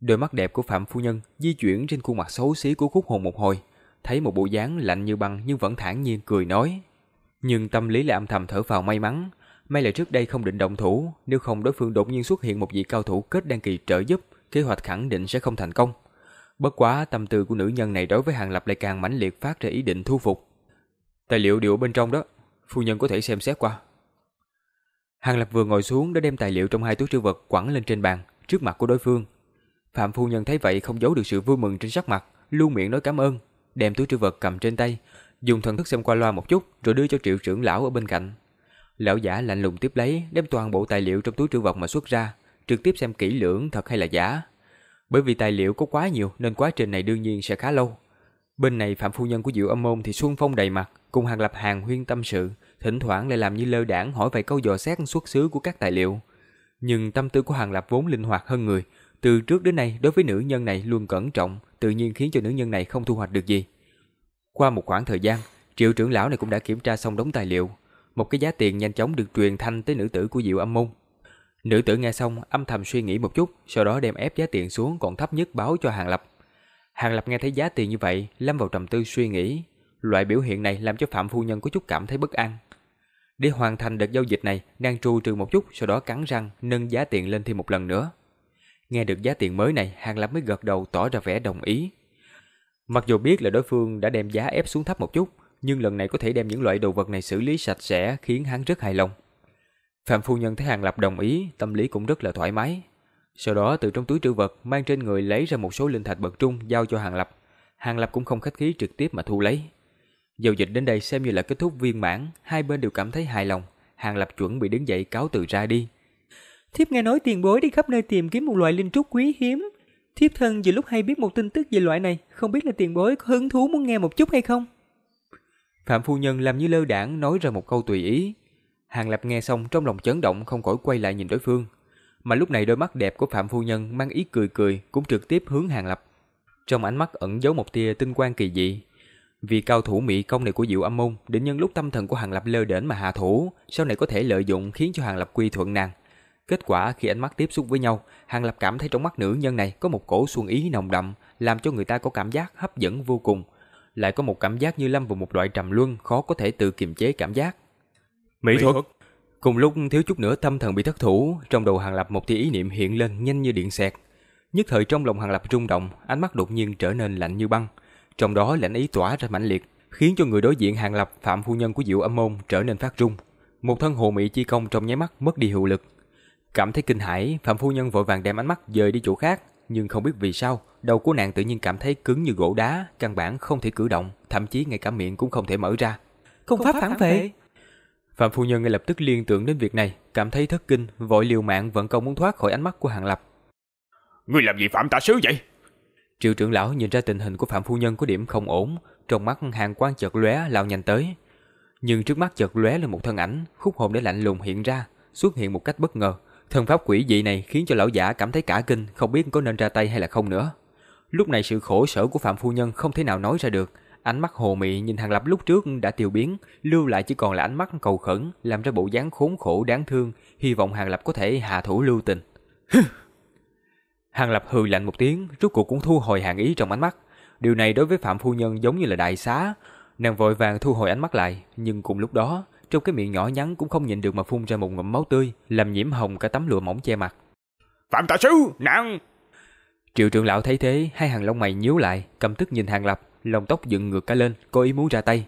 Đôi mắt đẹp của Phạm phu nhân di chuyển trên khuôn mặt xấu xí của khúc hồn một hồi, thấy một bộ dáng lạnh như băng nhưng vẫn thản nhiên cười nói. Nhưng tâm lý lại âm thầm thở phào may mắn, may là trước đây không định động thủ, nếu không đối phương đột nhiên xuất hiện một vị cao thủ kết đăng kỳ trợ giúp, kế hoạch khẳng định sẽ không thành công. Bất quá tâm tư của nữ nhân này đối với Hàng Lập lại càng mãnh liệt phát ra ý định thu phục. Tài liệu đều bên trong đó, phu nhân có thể xem xét qua. Hàng Lập vừa ngồi xuống đã đem tài liệu trong hai túi trữ vật quẳng lên trên bàn, trước mặt của đối phương. Phạm phu nhân thấy vậy không giấu được sự vui mừng trên sắc mặt, luôn miệng nói cảm ơn, đem túi trữ vật cầm trên tay, dùng thần thức xem qua loa một chút rồi đưa cho triệu trưởng lão ở bên cạnh. Lão giả lạnh lùng tiếp lấy, đem toàn bộ tài liệu trong túi trữ vật mà xuất ra, trực tiếp xem kỹ lưỡng thật hay là giả. Bởi vì tài liệu có quá nhiều nên quá trình này đương nhiên sẽ khá lâu. Bên này Phạm Phu Nhân của Diệu Âm Môn thì xuân phong đầy mặt, cùng hàng lập hàng huyên tâm sự, thỉnh thoảng lại làm như lơ đảng hỏi vài câu dò xét xuất xứ của các tài liệu. Nhưng tâm tư của hàng lập vốn linh hoạt hơn người, từ trước đến nay đối với nữ nhân này luôn cẩn trọng, tự nhiên khiến cho nữ nhân này không thu hoạch được gì. Qua một khoảng thời gian, triệu trưởng lão này cũng đã kiểm tra xong đống tài liệu. Một cái giá tiền nhanh chóng được truyền thanh tới nữ tử của Diệu Âm Môn. Nữ tử nghe xong âm thầm suy nghĩ một chút, sau đó đem ép giá tiền xuống còn thấp nhất báo cho Hàng Lập. Hàng Lập nghe thấy giá tiền như vậy, lâm vào trầm tư suy nghĩ. Loại biểu hiện này làm cho Phạm Phu Nhân có chút cảm thấy bất an. Để hoàn thành đợt giao dịch này, nàng tru trừ một chút, sau đó cắn răng, nâng giá tiền lên thêm một lần nữa. Nghe được giá tiền mới này, Hàng Lập mới gật đầu tỏ ra vẻ đồng ý. Mặc dù biết là đối phương đã đem giá ép xuống thấp một chút, nhưng lần này có thể đem những loại đồ vật này xử lý sạch sẽ khiến hắn rất hài lòng. Phạm Phu Nhân thấy Hàng Lập đồng ý, tâm lý cũng rất là thoải mái. Sau đó từ trong túi trữ vật mang trên người lấy ra một số linh thạch bậc trung giao cho Hàng Lập. Hàng Lập cũng không khách khí trực tiếp mà thu lấy. Giao dịch đến đây xem như là kết thúc viên mãn, hai bên đều cảm thấy hài lòng. Hàng Lập chuẩn bị đứng dậy cáo từ ra đi. Thiếp nghe nói tiền bối đi khắp nơi tìm kiếm một loại linh trúc quý hiếm. Thiếp thân vừa lúc hay biết một tin tức về loại này, không biết là tiền bối có hứng thú muốn nghe một chút hay không? Phạm Phu Nhân làm như lơ đảng nói ra một câu tùy ý. Hàng Lập nghe xong trong lòng chấn động không khỏi quay lại nhìn đối phương. Mà lúc này đôi mắt đẹp của Phạm Phu Nhân mang ý cười cười cũng trực tiếp hướng Hàng Lập. Trong ánh mắt ẩn giấu một tia tinh quang kỳ dị. Vì cao thủ mỹ công này của Diệu Âm Môn định nhân lúc tâm thần của Hàng Lập lơ đễnh mà hạ thủ, sau này có thể lợi dụng khiến cho Hàng Lập quy thuận nàng. Kết quả khi ánh mắt tiếp xúc với nhau, Hàng Lập cảm thấy trong mắt nữ nhân này có một cổ xuân ý nồng đậm, làm cho người ta có cảm giác hấp dẫn vô cùng. Lại có một cảm giác như lâm vào một loại trầm luân khó có thể tự kiềm chế cảm giác. Mỹ thuật Cùng lúc thiếu chút nữa tâm thần bị thất thủ, trong đầu Hàng Lập một tia ý niệm hiện lên nhanh như điện xẹt. Nhất thời trong lòng Hàng Lập rung động, ánh mắt đột nhiên trở nên lạnh như băng. Trong đó lạnh ý tỏa ra mãnh liệt, khiến cho người đối diện Hàng Lập, Phạm phu nhân của Diệu Âm Môn trở nên phát run. Một thân hồ mỹ chi công trong nháy mắt mất đi hiệu lực. Cảm thấy kinh hãi, Phạm phu nhân vội vàng đem ánh mắt dời đi chỗ khác, nhưng không biết vì sao, đầu của nàng tự nhiên cảm thấy cứng như gỗ đá, căn bản không thể cử động, thậm chí ngay cả miệng cũng không thể mở ra. Công pháp phản vệ. Phạm phu nhân ngay lập tức liên tưởng đến việc này, cảm thấy thất kinh, vội liều mạng vẫn công muốn thoát khỏi ánh mắt của Hàng Lập. Ngươi làm gì phạm tạ sứ vậy? Triệu trưởng lão nhìn ra tình hình của Phạm phu nhân có điểm không ổn, trong mắt hàng quan chợt lóe lao nhanh tới. Nhưng trước mắt chợt lóe lên một thân ảnh, khúc hồn để lạnh lùng hiện ra, xuất hiện một cách bất ngờ. Thân pháp quỷ dị này khiến cho lão giả cảm thấy cả kinh, không biết có nên ra tay hay là không nữa. Lúc này sự khổ sở của Phạm phu nhân không thể nào nói ra được, Ánh mắt hồ mị nhìn Hàng Lập lúc trước đã tiêu biến, lưu lại chỉ còn là ánh mắt cầu khẩn, làm ra bộ dáng khốn khổ đáng thương, hy vọng Hàng Lập có thể hạ thủ lưu tình. Hàng Lập hừ lạnh một tiếng, rốt cuộc cũng thu hồi hàng ý trong ánh mắt. Điều này đối với Phạm Phu Nhân giống như là đại xá. Nàng vội vàng thu hồi ánh mắt lại, nhưng cùng lúc đó, trong cái miệng nhỏ nhắn cũng không nhịn được mà phun ra một ngụm máu tươi, làm nhiễm hồng cả tấm lụa mỏng che mặt. Phạm Tạ Sư, nàng! Triệu trưởng lão thấy thế, hai hàng lông mày nhíu lại, cầm tức nhìn Hàng Lập, lông tóc dựng ngược cả lên, có ý muốn ra tay.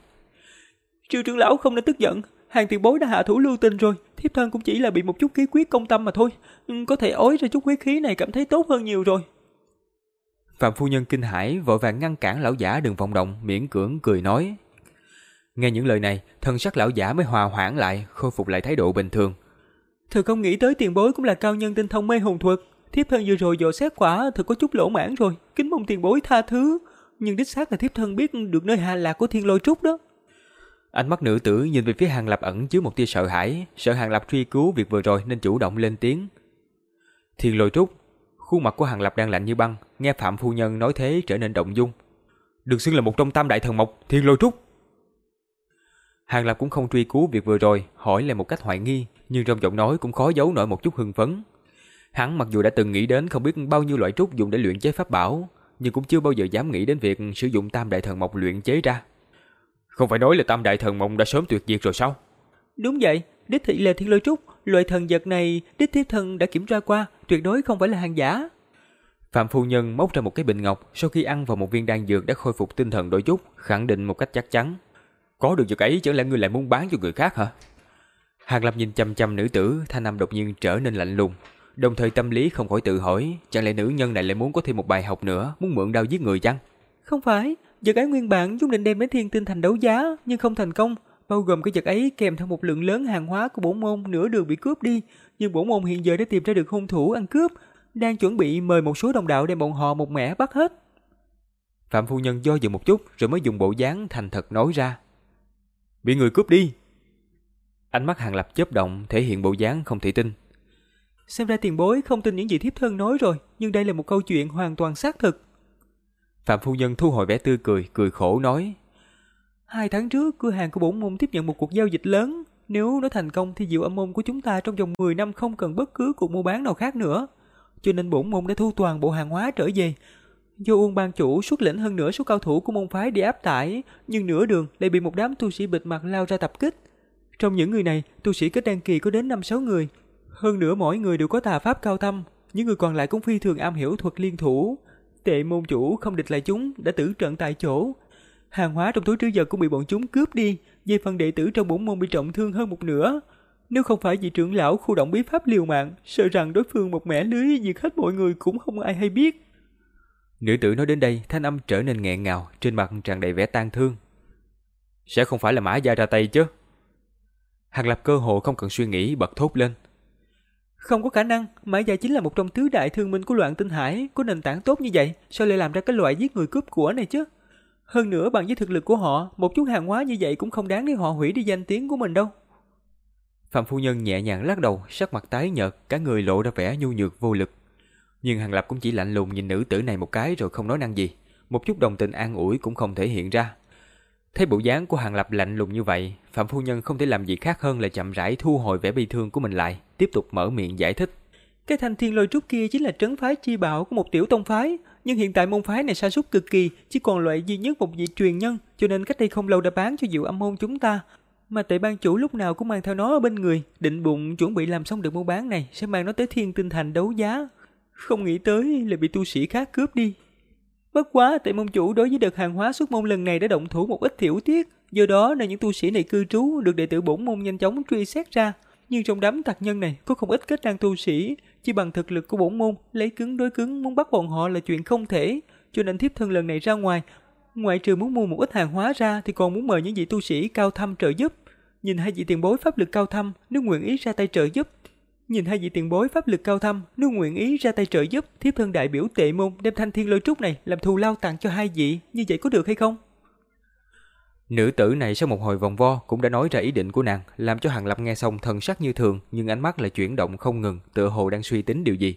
Triệu trưởng lão không nên tức giận, hàng tiền bối đã hạ thủ lưu tình rồi, thiếp thân cũng chỉ là bị một chút khí quyết công tâm mà thôi, ừ, có thể ối ra chút huyết khí này cảm thấy tốt hơn nhiều rồi. Phạm phu nhân kinh hãi vội vàng ngăn cản lão giả đừng vọng động, miễn cưỡng cười nói. Nghe những lời này, thân sắc lão giả mới hòa hoãn lại, khôi phục lại thái độ bình thường. Thật không nghĩ tới tiền bối cũng là cao nhân tinh thông mê hồn thuật, thiếp thân vừa rồi dò xét quả thật có chút lỗ mãn rồi, kính mong tiền bối tha thứ nhưng đích xác là thiếp thân biết được nơi hạ lạc của thiên lôi trúc đó. Ánh mắt nữ tử nhìn về phía hàng lập ẩn chứa một tia sợ hãi, sợ hàng lập truy cứu việc vừa rồi nên chủ động lên tiếng. Thiên lôi trúc, khuôn mặt của hàng lập đang lạnh như băng, nghe phạm phu nhân nói thế trở nên động dung. Được xưng là một trong tam đại thần mộc, thiên lôi trúc. Hàng lập cũng không truy cứu việc vừa rồi, hỏi lại một cách hoài nghi, nhưng trong giọng nói cũng khó giấu nổi một chút hưng phấn. Hắn mặc dù đã từng nghĩ đến không biết bao nhiêu loại trúc dùng để luyện chế pháp bảo, nhưng cũng chưa bao giờ dám nghĩ đến việc sử dụng tam đại thần mộc luyện chế ra. Không phải nói là tam đại thần mộc đã sớm tuyệt diệt rồi sao? Đúng vậy, đích thị là thiên lôi trúc, loại thần vật này đích thiếp thần đã kiểm tra qua, tuyệt đối không phải là hàng giả. Phạm phu nhân móc ra một cái bình ngọc, sau khi ăn vào một viên đan dược đã khôi phục tinh thần đôi chút, khẳng định một cách chắc chắn. Có được dược ấy chẳng lẽ ngươi lại muốn bán cho người khác hả? Hàng Lập nhìn chăm chăm nữ tử, thanh âm đột nhiên trở nên lạnh lùng. Đồng thời tâm lý không khỏi tự hỏi, chẳng lẽ nữ nhân này lại muốn có thêm một bài học nữa, muốn mượn đao giết người chăng? Không phải, vật ấy nguyên bản chúng định đem đến thiên tinh thành đấu giá, nhưng không thành công, bao gồm cái vật ấy kèm theo một lượng lớn hàng hóa của bổn môn nửa đường bị cướp đi, nhưng bổn môn hiện giờ đã tìm ra được hung thủ ăn cướp, đang chuẩn bị mời một số đồng đạo đem bọn họ một mẻ bắt hết. Phạm phu nhân do dự một chút rồi mới dùng bộ dáng thành thật nói ra. Bị người cướp đi. Ánh mắt hàng lập chớp động thể hiện bộ dáng không thể tin. Xem ra tiền bối không tin những gì thiếp thân nói rồi, nhưng đây là một câu chuyện hoàn toàn xác thực. Phạm phu nhân thu hồi vẻ tươi cười, cười khổ nói. Hai tháng trước, cửa hàng của bổn môn tiếp nhận một cuộc giao dịch lớn. Nếu nó thành công thì diệu âm môn của chúng ta trong vòng 10 năm không cần bất cứ cuộc mua bán nào khác nữa. Cho nên bổn môn đã thu toàn bộ hàng hóa trở về. Do Uông ban chủ xuất lĩnh hơn nửa số cao thủ của môn phái đi áp tải, nhưng nửa đường lại bị một đám tu sĩ bịt mặt lao ra tập kích. Trong những người này, tu sĩ kết đăng kỳ có đến 5-6 người. Hơn nữa mỗi người đều có tà pháp cao thâm, những người còn lại cũng phi thường am hiểu thuật liên thủ. Tệ môn chủ không địch lại chúng đã tử trận tại chỗ. Hàng hóa trong túi trữ vật cũng bị bọn chúng cướp đi, về phần đệ tử trong bổn môn bị trọng thương hơn một nửa. Nếu không phải vị trưởng lão khu động bí pháp liều mạng, sợ rằng đối phương một mẻ lưới diệt hết mọi người cũng không ai hay biết. Nữ tử nói đến đây, thanh âm trở nên nghẹn ngào, trên mặt tràn đầy vẻ tang thương. Sẽ không phải là mã gia ra tay chứ? Hàng lập cơ hồ không cần suy nghĩ bật thốt lên. Không có khả năng, Mã Gia chính là một trong tứ đại thương minh của loạn tinh hải, có nền tảng tốt như vậy, sao lại làm ra cái loại giết người cướp của này chứ? Hơn nữa bằng với thực lực của họ, một chút hàng hóa như vậy cũng không đáng để họ hủy đi danh tiếng của mình đâu. Phạm phu nhân nhẹ nhàng lắc đầu, sắc mặt tái nhợt, cả người lộ ra vẻ nhu nhược vô lực. Nhưng Hàng Lập cũng chỉ lạnh lùng nhìn nữ tử này một cái rồi không nói năng gì, một chút đồng tình an ủi cũng không thể hiện ra. Thấy bộ dáng của Hàng Lập lạnh lùng như vậy, Phạm phu nhân không thể làm gì khác hơn là chậm rãi thu hồi vẻ bi thương của mình lại, tiếp tục mở miệng giải thích. Cái thanh thiên lôi trúc kia chính là trấn phái chi bảo của một tiểu tông phái, nhưng hiện tại môn phái này sa sút cực kỳ, chỉ còn loại duy nhất một vị truyền nhân, cho nên cách đây không lâu đã bán cho Diệu Âm môn chúng ta. Mà tệ ban chủ lúc nào cũng mang theo nó ở bên người, định bụng chuẩn bị làm xong được mua bán này sẽ mang nó tới Thiên Tinh Thành đấu giá. Không nghĩ tới là bị tu sĩ khác cướp đi. Bất quá tệ môn chủ đối với đợt hàng hóa xuất môn lần này đã động thủ một ít thiểu tiết, do đó nên những tu sĩ này cư trú được đệ tử bổn môn nhanh chóng truy xét ra. Nhưng trong đám tạc nhân này có không ít kết đan tu sĩ, chỉ bằng thực lực của bổn môn, lấy cứng đối cứng muốn bắt bọn họ là chuyện không thể, cho nên thiếp thân lần này ra ngoài, ngoại trừ muốn mua một ít hàng hóa ra thì còn muốn mời những vị tu sĩ cao thâm trợ giúp. Nhìn hai vị tiền bối pháp lực cao thâm, nếu nguyện ý ra tay trợ giúp Nhìn hai vị tiền bối pháp lực cao thâm, nếu nguyện ý ra tay trợ giúp, thiếp thân đại biểu tệ môn đem thanh thiên lôi trúc này làm thù lao tặng cho hai vị, như vậy có được hay không? Nữ tử này sau một hồi vòng vo cũng đã nói ra ý định của nàng, làm cho Hàng Lập nghe xong thần sắc như thường, nhưng ánh mắt lại chuyển động không ngừng, tựa hồ đang suy tính điều gì.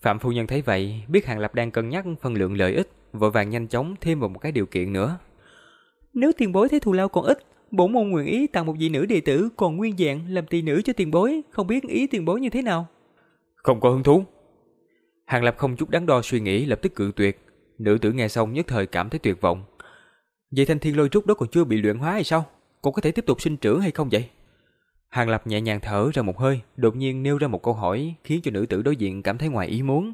Phạm phu nhân thấy vậy, biết Hàng Lập đang cân nhắc phân lượng lợi ích, vội vàng nhanh chóng thêm vào một cái điều kiện nữa. Nếu tiền bối thấy thù lao còn ít, bổn môn nguyện ý tặng một vị nữ đệ tử còn nguyên dạng làm tỳ nữ cho tiền bối, không biết ý tiền bối như thế nào. Không có hứng thú. Hàng Lập không chút đắn đo suy nghĩ lập tức cự tuyệt. Nữ tử nghe xong nhất thời cảm thấy tuyệt vọng. Vậy thanh thiên lôi trúc đó còn chưa bị luyện hóa hay sao? Còn có thể tiếp tục sinh trưởng hay không vậy? Hàng Lập nhẹ nhàng thở ra một hơi, đột nhiên nêu ra một câu hỏi khiến cho nữ tử đối diện cảm thấy ngoài ý muốn.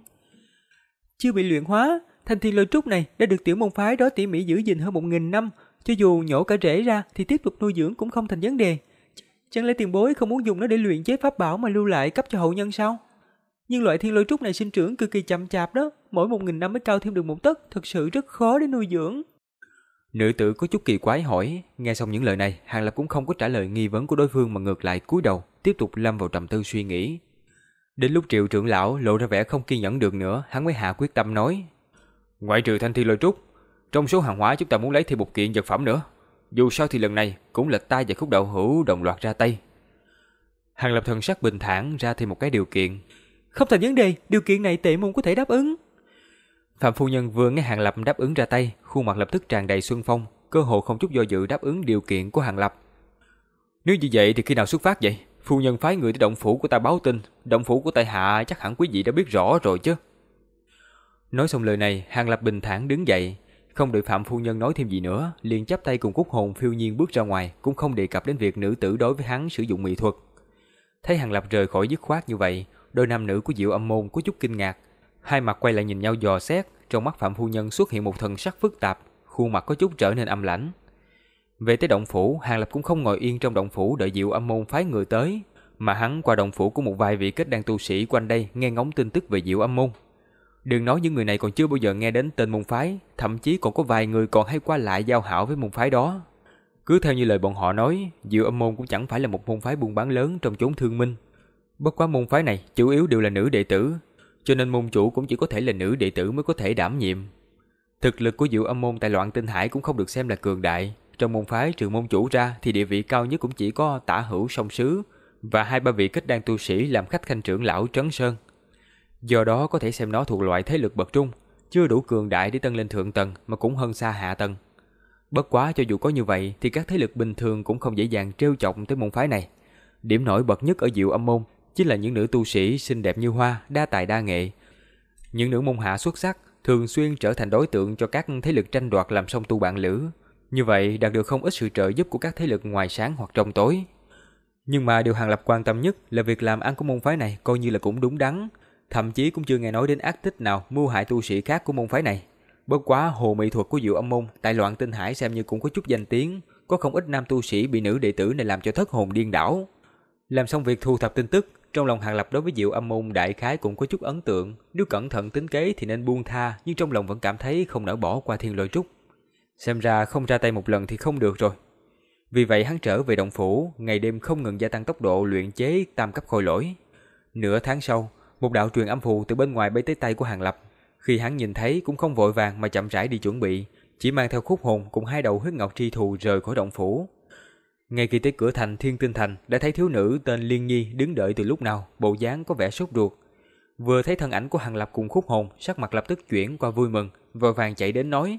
Chưa bị luyện hóa, thanh thiên lôi trúc này đã được tiểu môn phái đó tỉ mỉ giữ gìn hơn một nghìn năm, cho dù nhổ cả rễ ra thì tiếp tục nuôi dưỡng cũng không thành vấn đề. Chẳng lẽ tiền bối không muốn dùng nó để luyện chế pháp bảo mà lưu lại cấp cho hậu nhân sao? Nhưng loại thiên lôi trúc này sinh trưởng cực kỳ chậm chạp đó, mỗi một nghìn năm mới cao thêm được một tấc, thực sự rất khó để nuôi dưỡng. Nữ tử có chút kỳ quái hỏi, nghe xong những lời này, Hàng Lập cũng không có trả lời nghi vấn của đối phương mà ngược lại cúi đầu, tiếp tục lâm vào trầm tư suy nghĩ. Đến lúc triệu trưởng lão lộ ra vẻ không kiên nhẫn được nữa, hắn mới hạ quyết tâm nói. Ngoại trừ thanh thiên lôi trúc, trong số hàng hóa chúng ta muốn lấy thêm một kiện vật phẩm nữa. Dù sao thì lần này cũng là ta và khúc đạo hữu đồng loạt ra tay. Hàng lập thần sắc bình thản ra thêm một cái điều kiện. Không thành vấn đề, điều kiện này tệ môn có thể đáp ứng. Phạm phu nhân vừa nghe Hàng Lập đáp ứng ra tay, khuôn mặt lập tức tràn đầy xuân phong, cơ hồ không chút do dự đáp ứng điều kiện của Hàng Lập. Nếu như vậy thì khi nào xuất phát vậy? Phu nhân phái người tới động phủ của ta báo tin, động phủ của tại hạ chắc hẳn quý vị đã biết rõ rồi chứ. Nói xong lời này, Hàng Lập bình thản đứng dậy, không đợi Phạm Phu Nhân nói thêm gì nữa, liền chắp tay cùng Cúc Hồn phiêu nhiên bước ra ngoài, cũng không đề cập đến việc nữ tử đối với hắn sử dụng mỹ thuật. Thấy Hàng Lập rời khỏi dứt khoát như vậy, đôi nam nữ của Diệu Âm Môn có chút kinh ngạc. Hai mặt quay lại nhìn nhau dò xét, trong mắt Phạm Phu Nhân xuất hiện một thần sắc phức tạp, khuôn mặt có chút trở nên âm lãnh. Về tới động phủ, Hàng Lập cũng không ngồi yên trong động phủ đợi Diệu Âm Môn phái người tới. mà hắn qua động phủ của một vài vị kết đan tu sĩ quanh đây nghe ngóng tin tức về Diệu Âm môn. Đừng nói những người này còn chưa bao giờ nghe đến tên môn phái, thậm chí còn có vài người còn hay qua lại giao hảo với môn phái đó. Cứ theo như lời bọn họ nói, Diệu Âm môn cũng chẳng phải là một môn phái buôn bán lớn trong chốn thương minh. Bất quá môn phái này chủ yếu đều là nữ đệ tử, cho nên môn chủ cũng chỉ có thể là nữ đệ tử mới có thể đảm nhiệm. Thực lực của Diệu Âm môn tại Loạn Tinh Hải cũng không được xem là cường đại, trong môn phái trừ môn chủ ra thì địa vị cao nhất cũng chỉ có Tả Hữu Song Sứ và hai ba vị kết đan tu sĩ làm khách khanh trưởng lão Trấn Sơn. Do đó có thể xem nó thuộc loại thế lực bậc trung, chưa đủ cường đại để tân lên thượng tầng mà cũng hơn xa hạ tầng. Bất quá cho dù có như vậy thì các thế lực bình thường cũng không dễ dàng trêu chọc tới môn phái này. Điểm nổi bật nhất ở Diệu Âm môn chính là những nữ tu sĩ xinh đẹp như hoa, đa tài đa nghệ. Những nữ môn hạ xuất sắc thường xuyên trở thành đối tượng cho các thế lực tranh đoạt làm song tu bạn lữ. Như vậy đạt được không ít sự trợ giúp của các thế lực ngoài sáng hoặc trong tối. Nhưng mà điều Hàng Lập quan tâm nhất là việc làm ăn của môn phái này coi như là cũng đúng đắn, thậm chí cũng chưa nghe nói đến ác tích nào mưu hại tu sĩ khác của môn phái này. Bất quá hồ mỹ thuật của Diệu Âm môn tại loạn tinh hải xem như cũng có chút danh tiếng, có không ít nam tu sĩ bị nữ đệ tử này làm cho thất hồn điên đảo. Làm xong việc thu thập tin tức, trong lòng Hàng Lập đối với Diệu Âm môn đại khái cũng có chút ấn tượng, nếu cẩn thận tính kế thì nên buông tha, nhưng trong lòng vẫn cảm thấy không nỡ bỏ qua Thiên Lôi Trúc. Xem ra không ra tay một lần thì không được rồi. Vì vậy hắn trở về động phủ, ngày đêm không ngừng gia tăng tốc độ luyện chế tam cấp khôi lỗi. Nửa tháng sau, một đạo truyền âm phù từ bên ngoài bay tới tay của Hàng Lập. Khi hắn nhìn thấy cũng không vội vàng mà chậm rãi đi chuẩn bị, chỉ mang theo khúc hồn cùng hai đầu huyết ngọc tri thù rời khỏi động phủ. Ngay khi tới cửa thành Thiên Tinh Thành đã thấy thiếu nữ tên Liên Nhi đứng đợi từ lúc nào, bộ dáng có vẻ sốt ruột. Vừa thấy thân ảnh của Hàng Lập cùng khúc hồn, sắc mặt lập tức chuyển qua vui mừng, vội vàng chạy đến nói: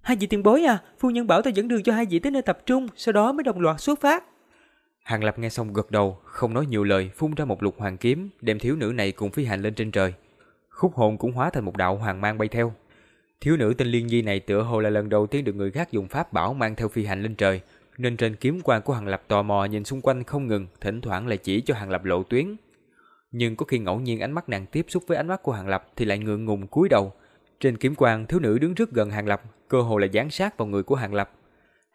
Hai vị tiền bối à, phu nhân bảo ta dẫn đường cho hai vị tới nơi tập trung, sau đó mới đồng loạt xuất phát. Hàng Lập nghe xong gật đầu, không nói nhiều lời, phun ra một lục hoàng kiếm, đem thiếu nữ này cùng phi hành lên trên trời. Khúc hồn cũng hóa thành một đạo hoàng mang bay theo. Thiếu nữ tên Liên Di này tựa hồ là lần đầu tiên được người khác dùng pháp bảo mang theo phi hành lên trời, nên trên kiếm quan của Hàng Lập tò mò nhìn xung quanh không ngừng, thỉnh thoảng lại chỉ cho Hàng Lập lộ tuyến. Nhưng có khi ngẫu nhiên ánh mắt nàng tiếp xúc với ánh mắt của Hàng Lập thì lại ngượng ngùng cúi đầu. Trên kiếm quan, thiếu nữ đứng rất gần Hàng Lập, cơ hồ là dán sát vào người của Hàng Lập.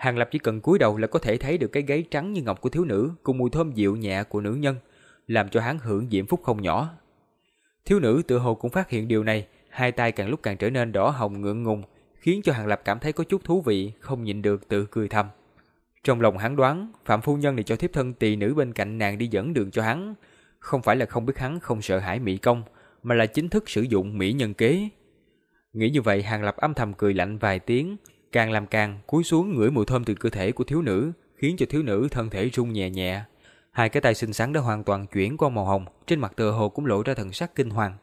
Hàng Lập chỉ cần cúi đầu là có thể thấy được cái gáy trắng như ngọc của thiếu nữ cùng mùi thơm dịu nhẹ của nữ nhân, làm cho hắn hưởng diễm phúc không nhỏ. Thiếu nữ tự hồ cũng phát hiện điều này, hai tay càng lúc càng trở nên đỏ hồng ngượng ngùng, khiến cho Hàng Lập cảm thấy có chút thú vị, không nhịn được tự cười thầm. Trong lòng hắn đoán, Phạm Phu Nhân này cho thiếp thân tỳ nữ bên cạnh nàng đi dẫn đường cho hắn. Không phải là không biết hắn không sợ hãi mỹ công, mà là chính thức sử dụng mỹ nhân kế. Nghĩ như vậy Hàng Lập âm thầm cười lạnh vài tiếng, càng làm càng cúi xuống ngửi mùi thơm từ cơ thể của thiếu nữ, khiến cho thiếu nữ thân thể rung nhẹ nhẹ. Hai cái tay xinh xắn đã hoàn toàn chuyển qua màu hồng, trên mặt tựa hồ cũng lộ ra thần sắc kinh hoàng.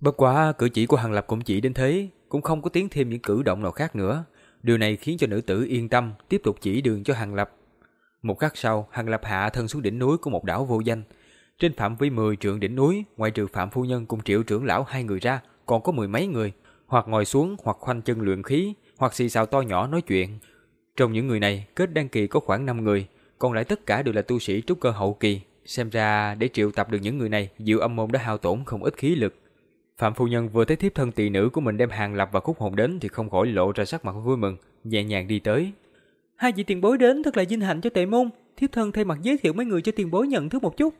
Bất quá cử chỉ của Hàng Lập cũng chỉ đến thế, cũng không có tiến thêm những cử động nào khác nữa. Điều này khiến cho nữ tử yên tâm, tiếp tục chỉ đường cho Hàng Lập. Một khắc sau, Hàng Lập hạ thân xuống đỉnh núi của một đảo vô danh. Trên phạm vi 10 trượng đỉnh núi, ngoài trừ Phạm Phu Nhân cùng triệu trưởng lão hai người ra, còn có mười mấy người, hoặc ngồi xuống hoặc khoanh chân luyện khí, hoặc xì xào to nhỏ nói chuyện. Trong những người này, kết đăng kỳ có khoảng 5 người, còn lại tất cả đều là tu sĩ trúc cơ hậu kỳ. Xem ra để triệu tập được những người này, Diệu Âm môn đã hao tổn không ít khí lực. Phạm phu nhân vừa thấy thiếp thân tỳ nữ của mình đem hàng lập và khúc hồn đến thì không khỏi lộ ra sắc mặt vui mừng, nhẹ nhàng đi tới. Hai vị tiền bối đến thật là vinh hạnh cho tệ môn, thiếp thân thay mặt giới thiệu mấy người cho tiền bối nhận thức một chút.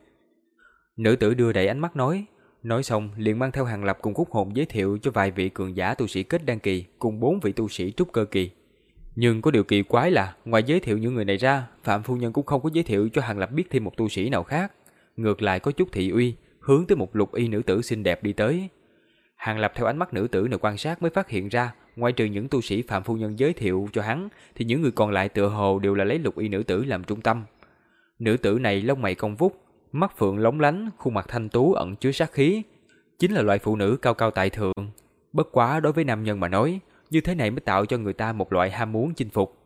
Nữ tử đưa đầy ánh mắt nói, nói xong liền mang theo hàng lập cùng khúc hồn giới thiệu cho vài vị cường giả tu sĩ kết đăng kỳ cùng bốn vị tu sĩ trúc cơ kỳ. Nhưng có điều kỳ quái là ngoài giới thiệu những người này ra, Phạm phu nhân cũng không có giới thiệu cho hàng lập biết thêm một tu sĩ nào khác, ngược lại có chút thị uy, hướng tới một lục y nữ tử xinh đẹp đi tới. Hàng Lập theo ánh mắt nữ tử này quan sát mới phát hiện ra, ngoài trừ những tu sĩ Phạm Phu Nhân giới thiệu cho hắn, thì những người còn lại tựa hồ đều là lấy lục y nữ tử làm trung tâm. Nữ tử này lông mày cong vút, mắt phượng lóng lánh, khuôn mặt thanh tú ẩn chứa sát khí, chính là loại phụ nữ cao cao tại thượng. Bất quá đối với nam nhân mà nói, như thế này mới tạo cho người ta một loại ham muốn chinh phục.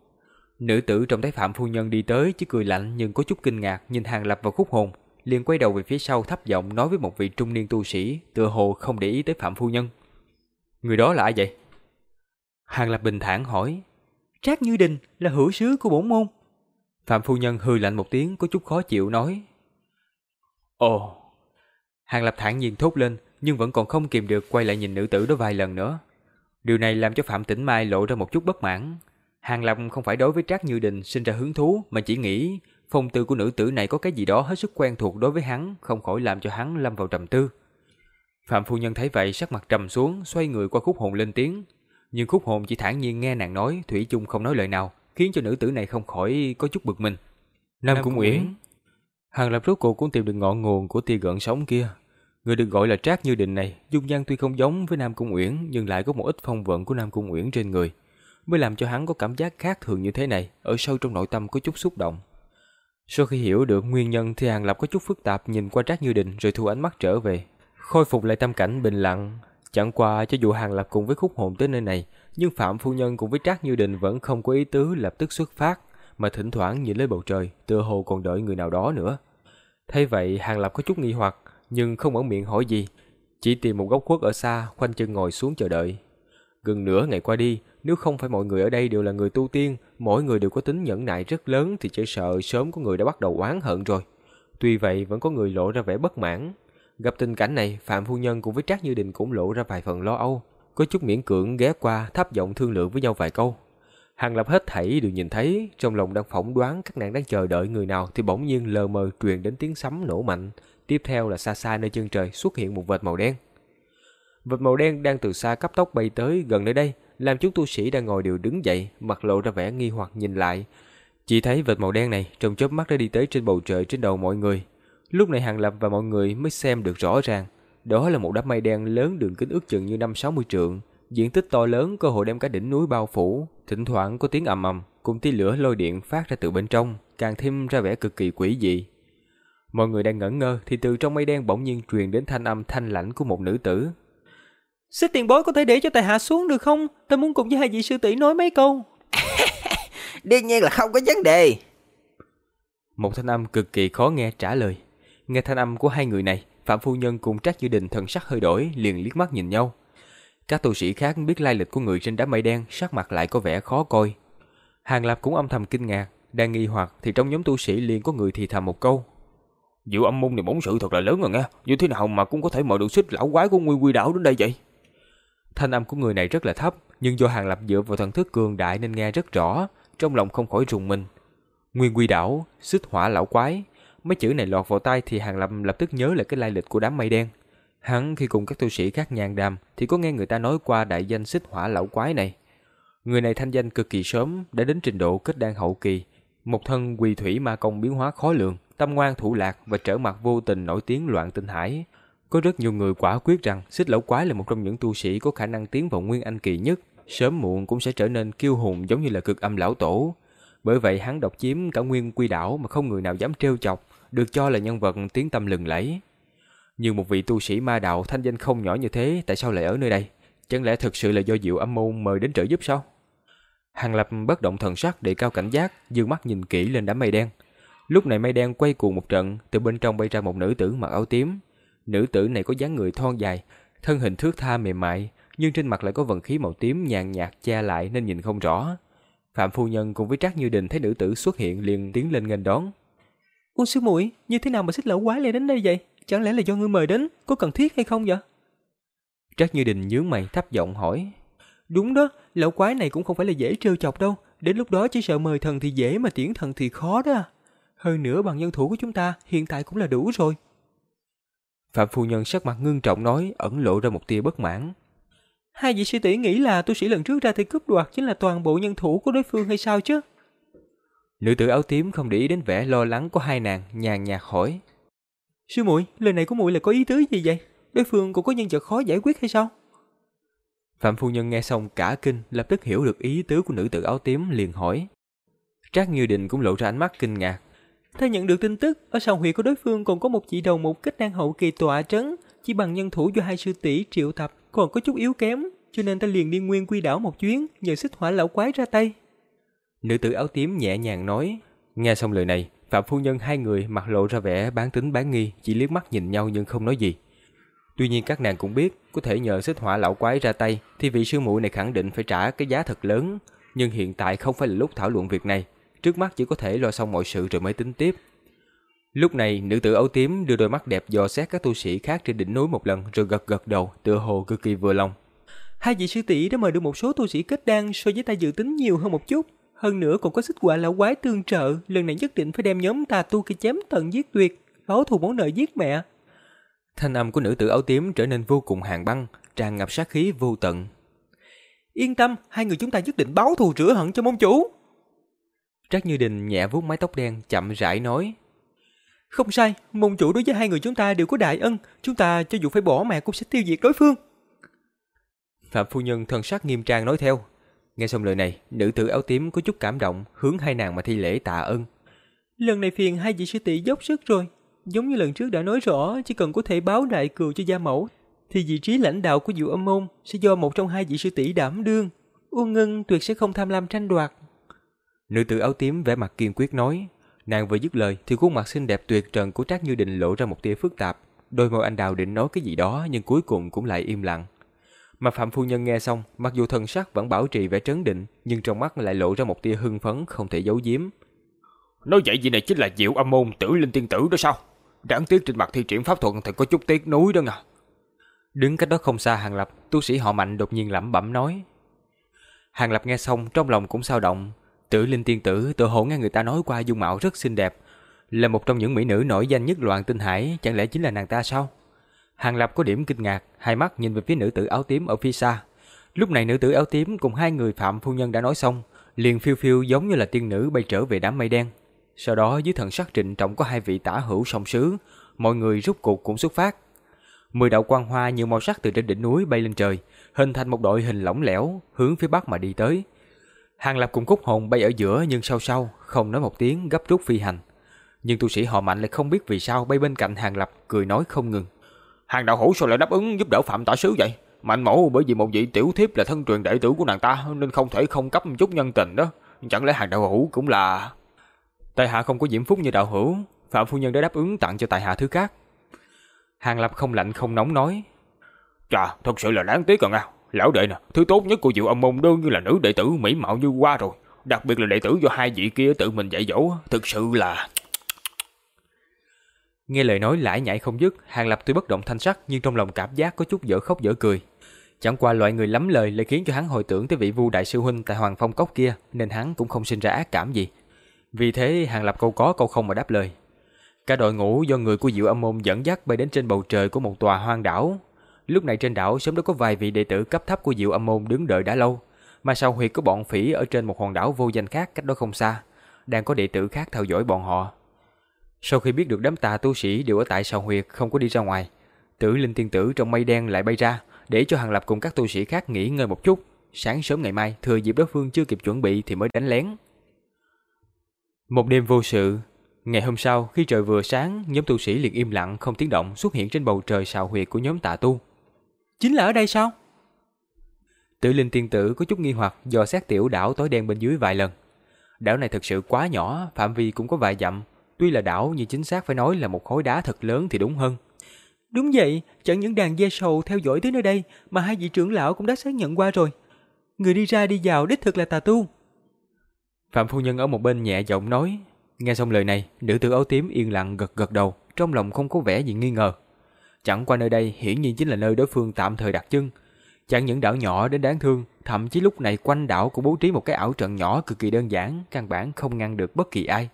Nữ tử trong thấy Phạm Phu Nhân đi tới chỉ cười lạnh nhưng có chút kinh ngạc nhìn Hàng Lập vào khúc hồn, liền quay đầu về phía sau thấp giọng nói với một vị trung niên tu sĩ, tựa hồ không để ý tới Phạm Phu Nhân. Người đó là ai vậy? Hàng Lập bình thản hỏi. Trác Như Đình là hữu sứ của bổn môn. Phạm Phu Nhân hư lạnh một tiếng có chút khó chịu nói. Ồ! Hàng Lập thản nhiên thốt lên nhưng vẫn còn không kìm được quay lại nhìn nữ tử đó vài lần nữa. Điều này làm cho Phạm Tĩnh Mai lộ ra một chút bất mãn. Hàng Lập không phải đối với Trác Như Đình sinh ra hứng thú mà chỉ nghĩ Phong tư của nữ tử này có cái gì đó hết sức quen thuộc đối với hắn, không khỏi làm cho hắn lâm vào trầm tư. Phạm phu nhân thấy vậy sắc mặt trầm xuống, xoay người qua khúc hồn lên tiếng. Nhưng khúc hồn chỉ thản nhiên nghe nàng nói, Thủy chung không nói lời nào, khiến cho nữ tử này không khỏi có chút bực mình. Nam, Nam Cung Uyển. Hàng Lập rốt cuộc cũng tìm được ngọn nguồn của tia gợn sóng kia. Người được gọi là Trác Như Định này, dung nhan tuy không giống với Nam Cung Uyển, nhưng lại có một ít phong vận của Nam Cung Uyển trên người, mới làm cho hắn có cảm giác khác thường như thế này, ở sâu trong nội tâm có chút xúc động. Sau khi hiểu được nguyên nhân thì Hàng Lập có chút phức tạp nhìn qua Trác Như Định rồi thu ánh mắt trở về, khôi phục lại tâm cảnh bình lặng. Chẳng qua cho dù Hàng Lập cùng với khúc hồn tới nơi này, nhưng Phạm Phu Nhân cùng với Trác Như Định vẫn không có ý tứ lập tức xuất phát, mà thỉnh thoảng nhìn lên bầu trời, tựa hồ còn đợi người nào đó nữa. Thấy vậy, Hàng Lập có chút nghi hoặc, nhưng không mở miệng hỏi gì, chỉ tìm một góc khuất ở xa, khoanh chân ngồi xuống chờ đợi. Gần nửa ngày qua đi, nếu không phải mọi người ở đây đều là người tu tiên, mỗi người đều có tính nhẫn nại rất lớn thì chỉ sợ sớm có người đã bắt đầu oán hận rồi. Tuy vậy vẫn có người lộ ra vẻ bất mãn. Gặp tình cảnh này, Phạm Phu Nhân cùng với Trác Như Đình cũng lộ ra vài phần lo âu. Có chút miễn cưỡng ghé qua thấp giọng thương lượng với nhau vài câu. Hàng Lập hết thảy đều nhìn thấy, trong lòng đang phỏng đoán các nàng đang chờ đợi người nào thì bỗng nhiên lờ mờ truyền đến tiếng sấm nổ mạnh. Tiếp theo là xa xa nơi chân trời xuất hiện một vệt màu đen. Vệt màu đen đang từ xa cấp tốc bay tới gần nơi đây, làm chúng tu sĩ đang ngồi đều đứng dậy, mặt lộ ra vẻ nghi hoặc nhìn lại. Chỉ thấy vệt màu đen này trong chớp mắt đã đi tới trên bầu trời trên đầu mọi người. Lúc này Hàng Lập và mọi người mới xem được rõ ràng. Đó là một đám mây đen lớn đường kính ước chừng như năm sáu mươi trượng, diện tích to lớn cơ hội đem cả đỉnh núi bao phủ, thỉnh thoảng có tiếng ầm ầm, cùng tia lửa lôi điện phát ra từ bên trong, càng thêm ra vẻ cực kỳ quỷ dị. Mọi người đang ngẩn ngơ thì từ trong mây đen bỗng nhiên truyền đến thanh âm thanh lãnh của một nữ tử. Xích tiền bối có thể để cho tài hạ xuống được không? Ta muốn cùng với hai vị sư tỷ nói mấy câu. Đương nhiên là không có vấn đề. Một thanh âm cực kỳ khó nghe trả lời. Nghe thanh âm của hai người này, Phạm Phu Nhân cùng Trác Như Đình thần sắc hơi đổi, liền liếc mắt nhìn nhau. Các tu sĩ khác biết lai lịch của người trên đám mây đen, sắc mặt lại có vẻ khó coi. Hàng Lập cũng âm thầm kinh ngạc, đang nghi hoặc thì trong nhóm tu sĩ liền có người thì thầm một câu. Vụ âm môn này bổn sự thật là lớn rồi nghe, như thế nào mà cũng có thể mời được xích lão quái của Nguyên Quy Đảo đến đây vậy? Thanh âm của người này rất là thấp, nhưng do Hàng Lập dựa vào thần thức cường đại nên nghe rất rõ, trong lòng không khỏi rùng mình. Nguyên Quy Đảo, xích hỏa lão quái, mấy chữ này lọt vào tai thì Hàng Lập lập tức nhớ lại cái lai lịch của đám mây đen. Hắn khi cùng các tu sĩ khác nhàn đàm thì có nghe người ta nói qua đại danh xích hỏa lão quái này. Người này thanh danh cực kỳ sớm, đã đến trình độ kết đan hậu kỳ, một thân quỳ thủy ma công biến hóa khó lường, tâm ngoan thủ lạc và trở mặt vô tình nổi tiếng loạn tinh hải. Có rất nhiều người quả quyết rằng xích lão quái là một trong những tu sĩ có khả năng tiến vào nguyên anh kỳ nhất, sớm muộn cũng sẽ trở nên kiêu hùng giống như là cực âm lão tổ. Bởi vậy hắn độc chiếm cả nguyên quy đảo mà không người nào dám trêu chọc, được cho là nhân vật tiếng tâm lừng lẫy. Như một vị tu sĩ ma đạo thanh danh không nhỏ như thế, tại sao lại ở nơi đây? Chẳng lẽ thực sự là do Diệu Âm Môn mời đến trợ giúp sao? Hàng Lập bất động thần sắc để cao cảnh giác, dương mắt nhìn kỹ lên đám mây đen. Lúc này mây đen quay cuồng một trận, từ bên trong bay ra một nữ tử mặc áo tím. Nữ tử này có dáng người thon dài, thân hình thước tha mềm mại, nhưng trên mặt lại có vận khí màu tím nhàn nhạt che lại nên nhìn không rõ. Phạm phu nhân cùng với Trác Như Đình thấy nữ tử xuất hiện liền tiến lên nghênh đón. "Ôn sư muội, như thế nào mà xích lão quái lại đến đây vậy? Chẳng lẽ là do ngươi mời đến, có cần thiết hay không vậy?" Trác Như Đình nhướng mày thấp giọng hỏi. "Đúng đó, lão quái này cũng không phải là dễ trêu chọc đâu, đến lúc đó chỉ sợ mời thần thì dễ mà tiễn thần thì khó đó. Hơn nữa bằng nhân thủ của chúng ta hiện tại cũng là đủ rồi." Phạm phu nhân sắc mặt ngưng trọng nói, ẩn lộ ra một tia bất mãn. Hai vị sư tỷ nghĩ là tu sĩ lần trước ra tay cướp đoạt chính là toàn bộ nhân thủ của đối phương hay sao chứ? Nữ tử áo tím không để ý đến vẻ lo lắng của hai nàng, nhàn nhạt hỏi. Sư muội, lời này của muội là có ý tứ gì vậy? Đối phương cũng có nhân vật khó giải quyết hay sao? Phạm phu nhân nghe xong cả kinh, lập tức hiểu được ý tứ của nữ tử áo tím liền hỏi. Trác Như Định cũng lộ ra ánh mắt kinh ngạc. Ta nhận được tin tức, ở sau huyện của đối phương còn có một chị đầu một kết đan hậu kỳ tọa trấn, chỉ bằng nhân thủ do hai sư tỷ triệu tập, còn có chút yếu kém, cho nên ta liền đi nguyên quy đảo một chuyến, nhờ xích hỏa lão quái ra tay. Nữ tử áo tím nhẹ nhàng nói. Nghe xong lời này, Phạm phu nhân hai người mặt lộ ra vẻ bán tính bán nghi, chỉ liếc mắt nhìn nhau nhưng không nói gì. Tuy nhiên các nàng cũng biết, có thể nhờ xích hỏa lão quái ra tay, thì vị sư muội này khẳng định phải trả cái giá thật lớn. Nhưng hiện tại không phải là lúc thảo luận việc này, trước mắt chỉ có thể lo xong mọi sự rồi mới tính tiếp. Lúc này, nữ tử áo tím đưa đôi mắt đẹp dò xét các tu sĩ khác trên đỉnh núi một lần rồi gật gật đầu, tựa hồ cực kỳ vừa lòng. Hai vị sư tỷ đã mời được một số tu sĩ kết đan so với ta dự tính nhiều hơn một chút. Hơn nữa còn có xích quả lão quái tương trợ, lần này nhất định phải đem nhóm tà tu kia chém tận giết tuyệt, báo thù món nợ giết mẹ. Thanh âm của nữ tử áo tím trở nên vô cùng hàng băng, tràn ngập sát khí vô tận. Yên tâm, hai người chúng ta nhất định báo thù rửa hận cho môn chủ. Trác Như Đình nhẹ vuốt mái tóc đen, chậm rãi nói. Không sai, môn chủ đối với hai người chúng ta đều có đại ân, chúng ta cho dù phải bỏ mạng cũng sẽ tiêu diệt đối phương. Phạm phu nhân thân sắc nghiêm trang nói theo. Nghe xong lời này, nữ tử áo tím có chút cảm động, hướng hai nàng mà thi lễ tạ ơn. Lần này phiền hai vị sư tỷ dốc sức rồi. Giống như lần trước đã nói rõ, chỉ cần có thể báo đại cừu cho gia mẫu, thì vị trí lãnh đạo của Diệu Âm Môn sẽ do một trong hai vị sư tỷ đảm đương. Uông Ngân tuyệt sẽ không tham lam tranh đoạt. Nữ tử áo tím vẻ mặt kiên quyết nói. Nàng vừa dứt lời thì khuôn mặt xinh đẹp tuyệt trần của Trác Như Định lộ ra một tia phức tạp. Đôi môi anh đào định nói cái gì đó nhưng cuối cùng cũng lại im lặng. Mà Phạm Phu Nhân nghe xong, mặc dù thần sắc vẫn bảo trì vẻ trấn định, nhưng trong mắt lại lộ ra một tia hưng phấn không thể giấu giếm. Nói vậy gì này chính là diệu âm môn tử linh tiên tử đó sao? Đáng tiếc trên mặt thi triển pháp thuật thì có chút tiếc nuối đó ngà. Đứng cách đó không xa Hàng Lập, tu sĩ họ mạnh đột nhiên lẩm bẩm nói. Hàng Lập nghe xong trong lòng cũng sao động. Tử linh tiên tử tự hồ nghe người ta nói qua dung mạo rất xinh đẹp. Là một trong những mỹ nữ nổi danh nhất loạn tinh hải, chẳng lẽ chính là nàng ta sao? Hàng Lập có điểm kinh ngạc, hai mắt nhìn về phía nữ tử áo tím ở phía xa. Lúc này nữ tử áo tím cùng hai người phạm phu nhân đã nói xong, liền phiêu phiêu giống như là tiên nữ bay trở về đám mây đen. Sau đó dưới thần sắc trịnh trọng có hai vị tả hữu song sứ, mọi người rút cuộc cũng xuất phát. Mười đạo quang hoa nhiều màu sắc từ trên đỉnh núi bay lên trời, hình thành một đội hình lỏng lẻo, hướng phía bắc mà đi tới. Hàng Lập cùng Cúc Hồn bay ở giữa nhưng sau sau, không nói một tiếng gấp rút phi hành. Nhưng tu sĩ họ Mạnh lại không biết vì sao bay bên cạnh Hàng Lập cười nói không ngừng. Hàng đạo hữu sao lại đáp ứng giúp đỡ Phạm tả sứ vậy? Mạnh mẫu bởi vì một vị tiểu thiếp là thân truyền đệ tử của nàng ta nên không thể không cấp một chút nhân tình đó. Chẳng lẽ hàng đạo hữu cũng là... Tại hạ không có diễm phúc như đạo hữu, Phạm phu nhân đã đáp ứng tặng cho tại hạ thứ khác. Hàng Lập không lạnh không nóng nói. Chà, thật sự là đáng tiếc còn à. Lão đệ nè, thứ tốt nhất của Diệu Âm Môn đương như là nữ đệ tử mỹ mạo như qua rồi. Đặc biệt là đệ tử do hai vị kia tự mình dạy dỗ, thực sự là... Nghe lời nói lãi nhảy không dứt, Hàng Lập tuy bất động thanh sắc nhưng trong lòng cảm giác có chút dở khóc dở cười. Chẳng qua loại người lắm lời lại khiến cho hắn hồi tưởng tới vị Vu đại sư huynh tại Hoàng Phong cốc kia, nên hắn cũng không sinh ra ác cảm gì. Vì thế Hàng Lập câu có câu không mà đáp lời. Cả đội ngũ do người của Diệu Âm môn dẫn dắt bay đến trên bầu trời của một tòa hoang đảo. Lúc này trên đảo sớm đã có vài vị đệ tử cấp thấp của Diệu Âm môn đứng đợi đã lâu, mà sau huyệt có bọn phỉ ở trên một hòn đảo vô danh khác cách đó không xa, đang có đệ tử khác theo dõi bọn họ. Sau khi biết được đám tà tu sĩ đều ở tại sào huyệt không có đi ra ngoài, tử linh tiên tử trong mây đen lại bay ra để cho Hàng Lập cùng các tu sĩ khác nghỉ ngơi một chút. Sáng sớm ngày mai, thừa dịp đối phương chưa kịp chuẩn bị thì mới đánh lén. Một đêm vô sự, ngày hôm sau khi trời vừa sáng, nhóm tu sĩ liền im lặng không tiếng động xuất hiện trên bầu trời sào huyệt của nhóm tà tu. Chính là ở đây sao? Tử linh tiên tử có chút nghi hoặc do xét tiểu đảo tối đen bên dưới vài lần. Đảo này thật sự quá nhỏ, phạm vi cũng có vài dặm, Tuy là đảo nhưng chính xác phải nói là một khối đá thật lớn thì đúng hơn. Đúng vậy, chẳng những đàn dê sầu theo dõi tới nơi đây mà hai vị trưởng lão cũng đã xác nhận qua rồi. Người đi ra đi vào đích thực là tà tu. Phạm phu nhân ở một bên nhẹ giọng nói. Nghe xong lời này, nữ tử áo tím yên lặng gật gật đầu, trong lòng không có vẻ gì nghi ngờ. Chẳng qua nơi đây hiển nhiên chính là nơi đối phương tạm thời đặt chân. Chẳng những đảo nhỏ đến đáng thương, thậm chí lúc này quanh đảo cũng bố trí một cái ảo trận nhỏ cực kỳ đơn giản, căn bản không ngăn được bất kỳ ai.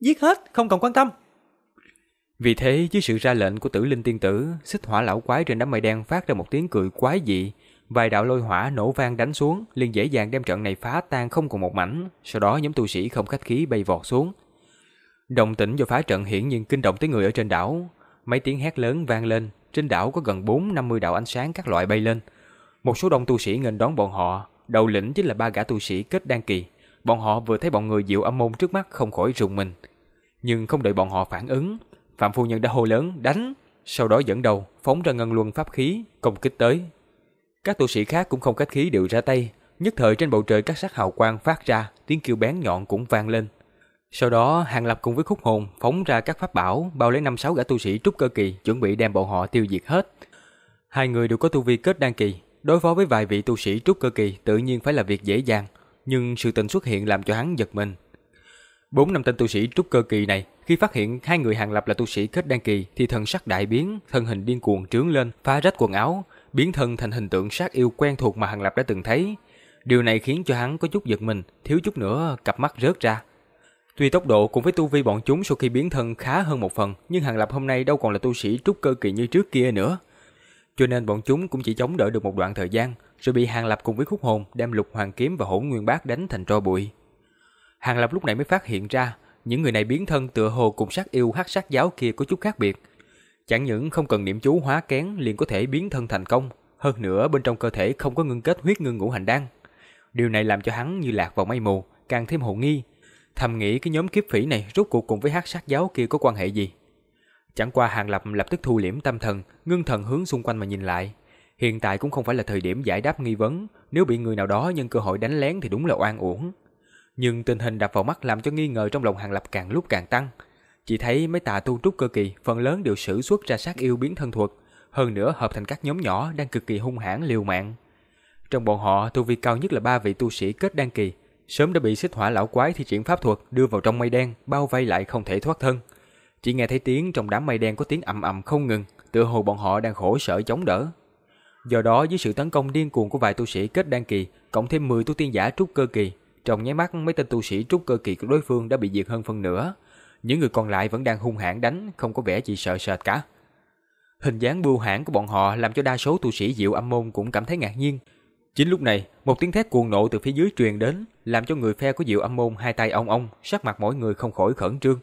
Giết hết, không cần quan tâm. Vì thế, dưới sự ra lệnh của tử linh tiên tử, xích hỏa lão quái trên đám mây đen phát ra một tiếng cười quái dị. Vài đạo lôi hỏa nổ vang đánh xuống, liền dễ dàng đem trận này phá tan không còn một mảnh. Sau đó nhóm tu sĩ không khách khí bay vọt xuống. đồng tĩnh do phá trận hiển nhiên kinh động tới người ở trên đảo. Mấy tiếng hét lớn vang lên, trên đảo có gần 4-50 đạo ánh sáng các loại bay lên. Một số đông tu sĩ nghênh đón bọn họ, đầu lĩnh chính là ba gã tu sĩ kết đan kỳ. Bọn họ vừa thấy bọn người diệu âm môn trước mắt không khỏi rùng mình. Nhưng không đợi bọn họ phản ứng, Phạm Phu Nhân đã hô lớn đánh, sau đó dẫn đầu phóng ra ngân luân pháp khí, công kích tới. Các tu sĩ khác cũng không cách khí đều ra tay, nhất thời trên bầu trời các sắc hào quang phát ra, tiếng kêu bén nhọn cũng vang lên. Sau đó, Hàng Lập cùng với khúc hồn phóng ra các pháp bảo, bao lấy năm sáu gã tu sĩ trúc cơ kỳ, chuẩn bị đem bọn họ tiêu diệt hết. Hai người đều có tu vi kết đan kỳ, đối phó với vài vị tu sĩ trúc cơ kỳ tự nhiên phải là việc dễ dàng, nhưng sự tình xuất hiện làm cho hắn giật mình. Bốn năm tên tu sĩ trúc cơ kỳ này, khi phát hiện hai người hàng lập là tu sĩ kết đan kỳ thì thần sắc đại biến, thân hình điên cuồng trướng lên, phá rách quần áo, biến thân thành hình tượng sát yêu quen thuộc mà hàng lập đã từng thấy. Điều này khiến cho hắn có chút giật mình, thiếu chút nữa cặp mắt rớt ra. Tuy tốc độ cùng với tu vi bọn chúng sau khi biến thân khá hơn một phần, nhưng Hàng Lập hôm nay đâu còn là tu sĩ trúc cơ kỳ như trước kia nữa. Cho nên bọn chúng cũng chỉ chống đỡ được một đoạn thời gian, rồi bị Hàng Lập cùng với khúc hồn đem lục hoàng kiếm và hỗn nguyên bát đánh thành tro bụi. Hàng Lập lúc này mới phát hiện ra, những người này biến thân tựa hồ cùng sát yêu hắc sát giáo kia có chút khác biệt. Chẳng những không cần niệm chú hóa kén liền có thể biến thân thành công, hơn nữa bên trong cơ thể không có ngưng kết huyết ngưng ngũ hành đan. Điều này làm cho hắn như lạc vào mây mù, càng thêm hồ nghi. Thầm nghĩ cái nhóm kiếp phỉ này rốt cuộc cùng với hắc sát giáo kia có quan hệ gì. Chẳng qua Hàng Lập lập tức thu liễm tâm thần, ngưng thần hướng xung quanh mà nhìn lại. Hiện tại cũng không phải là thời điểm giải đáp nghi vấn, nếu bị người nào đó nhân cơ hội đánh lén thì đúng là oan uổng. Nhưng tình hình đập vào mắt làm cho nghi ngờ trong lòng Hàng Lập càng lúc càng tăng. Chỉ thấy mấy tà tu trúc cơ kỳ phần lớn đều sử xuất ra sát yêu biến thân thuật, hơn nữa hợp thành các nhóm nhỏ đang cực kỳ hung hãn liều mạng. Trong bọn họ, tu vi cao nhất là ba vị tu sĩ kết đan kỳ, sớm đã bị xích hỏa lão quái thi triển pháp thuật đưa vào trong mây đen, bao vây lại không thể thoát thân. Chỉ nghe thấy tiếng trong đám mây đen có tiếng ầm ầm không ngừng, tựa hồ bọn họ đang khổ sở chống đỡ. Do đó dưới sự tấn công điên cuồng của vài tu sĩ kết đan kỳ, cộng thêm 10 tu tiên giả trúc cơ kỳ, trong nháy mắt mấy tên tu sĩ trúc cơ kỳ của đối phương đã bị diệt hơn phân nửa. Những người còn lại vẫn đang hung hãn đánh, không có vẻ gì sợ sệt cả. Hình dáng bưu hãn của bọn họ làm cho đa số tu sĩ Diệu Âm môn cũng cảm thấy ngạc nhiên. Chính lúc này, một tiếng thét cuồng nộ từ phía dưới truyền đến, làm cho người phe của Diệu Âm môn hai tay ong ong, sắc mặt mỗi người không khỏi khẩn trương.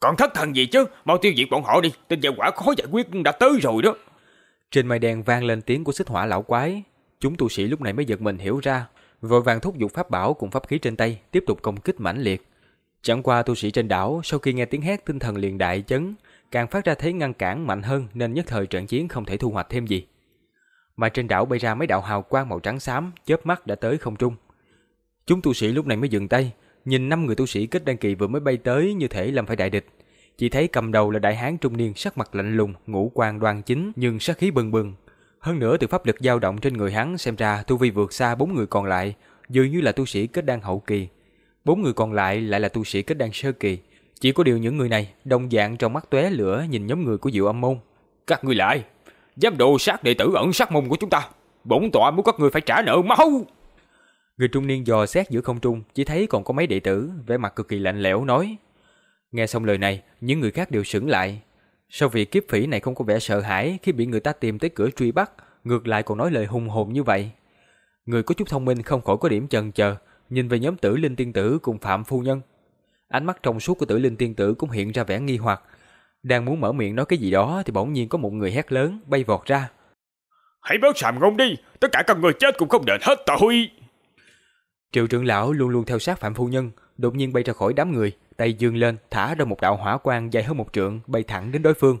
Còn thất thần gì chứ, mau tiêu diệt bọn họ đi, tên gia quả khó giải quyết đã tới rồi đó. Trên mây đen vang lên tiếng của xích hỏa lão quái. Chúng tu sĩ lúc này mới giật mình hiểu ra, vội vàng thúc giục pháp bảo cùng pháp khí trên tay, tiếp tục công kích mãnh liệt. Chẳng qua tu sĩ trên đảo sau khi nghe tiếng hét tinh thần liền đại chấn, càng phát ra thấy ngăn cản mạnh hơn nên nhất thời trận chiến không thể thu hoạch thêm gì. Mà trên đảo bay ra mấy đạo hào quang màu trắng xám, chớp mắt đã tới không trung. Chúng tu sĩ lúc này mới dừng tay, nhìn năm người tu sĩ kết đăng kỳ vừa mới bay tới như thể làm phải đại địch. Chỉ thấy cầm đầu là đại hán trung niên sắc mặt lạnh lùng, ngũ quan đoan chính nhưng sát khí bừng bừng. Hơn nữa từ pháp lực dao động trên người hắn xem ra tu vi vượt xa bốn người còn lại, dường như là tu sĩ kết đan hậu kỳ. Bốn người còn lại lại là tu sĩ kết đan sơ kỳ. Chỉ có điều những người này đồng dạng trong mắt tóe lửa nhìn nhóm người của Diệu Âm môn. Các ngươi lại, dám đồ sát đệ tử ẩn sát môn của chúng ta. Bổn tọa muốn các ngươi phải trả nợ mau. Người trung niên dò xét giữa không trung, chỉ thấy còn có mấy đệ tử, vẻ mặt cực kỳ lạnh lẽo nói: Nghe xong lời này, những người khác đều sững lại. Sau vì kiếp phỉ này không có vẻ sợ hãi khi bị người ta tìm tới cửa truy bắt, ngược lại còn nói lời hùng hồn như vậy. Người có chút thông minh không khỏi có điểm chần chờ, nhìn về nhóm tử linh tiên tử cùng Phạm Phu Nhân. Ánh mắt trong suốt của tử linh tiên tử cũng hiện ra vẻ nghi hoặc. Đang muốn mở miệng nói cái gì đó thì bỗng nhiên có một người hét lớn bay vọt ra. Hãy bớt sàm ngôn đi, tất cả các người chết cũng không đền hết tội. Triệu trưởng lão luôn luôn theo sát Phạm Phu Nhân, đột nhiên bay ra khỏi đám người, tay dương lên, thả ra một đạo hỏa quang dài hơn một trượng, bay thẳng đến đối phương.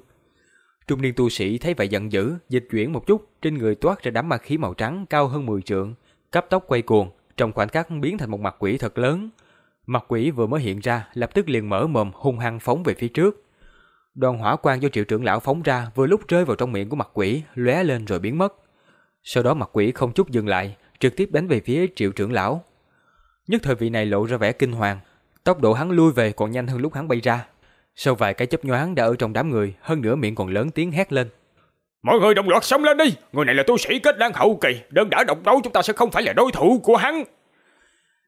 Trung niên tu sĩ thấy vậy giận dữ, dịch chuyển một chút, trên người toát ra đám ma khí màu trắng cao hơn 10 trượng, cấp tốc quay cuồng, trong khoảnh khắc biến thành một mặt quỷ thật lớn. Mặt quỷ vừa mới hiện ra, lập tức liền mở mồm hung hăng phóng về phía trước. Đoàn hỏa quang do triệu trưởng lão phóng ra vừa lúc rơi vào trong miệng của mặt quỷ, lóe lên rồi biến mất. Sau đó mặt quỷ không chút dừng lại, trực tiếp đánh về phía triệu trưởng lão. Nhất thời vị này lộ ra vẻ kinh hoàng, tốc độ hắn lui về còn nhanh hơn lúc hắn bay ra. Sau vài cái chấp nhoáng đã ở trong đám người, hơn nữa miệng còn lớn tiếng hét lên. Mọi người đồng loạt xông lên đi, người này là tu sĩ kết đan hậu kỳ, đơn đã độc đấu chúng ta sẽ không phải là đối thủ của hắn.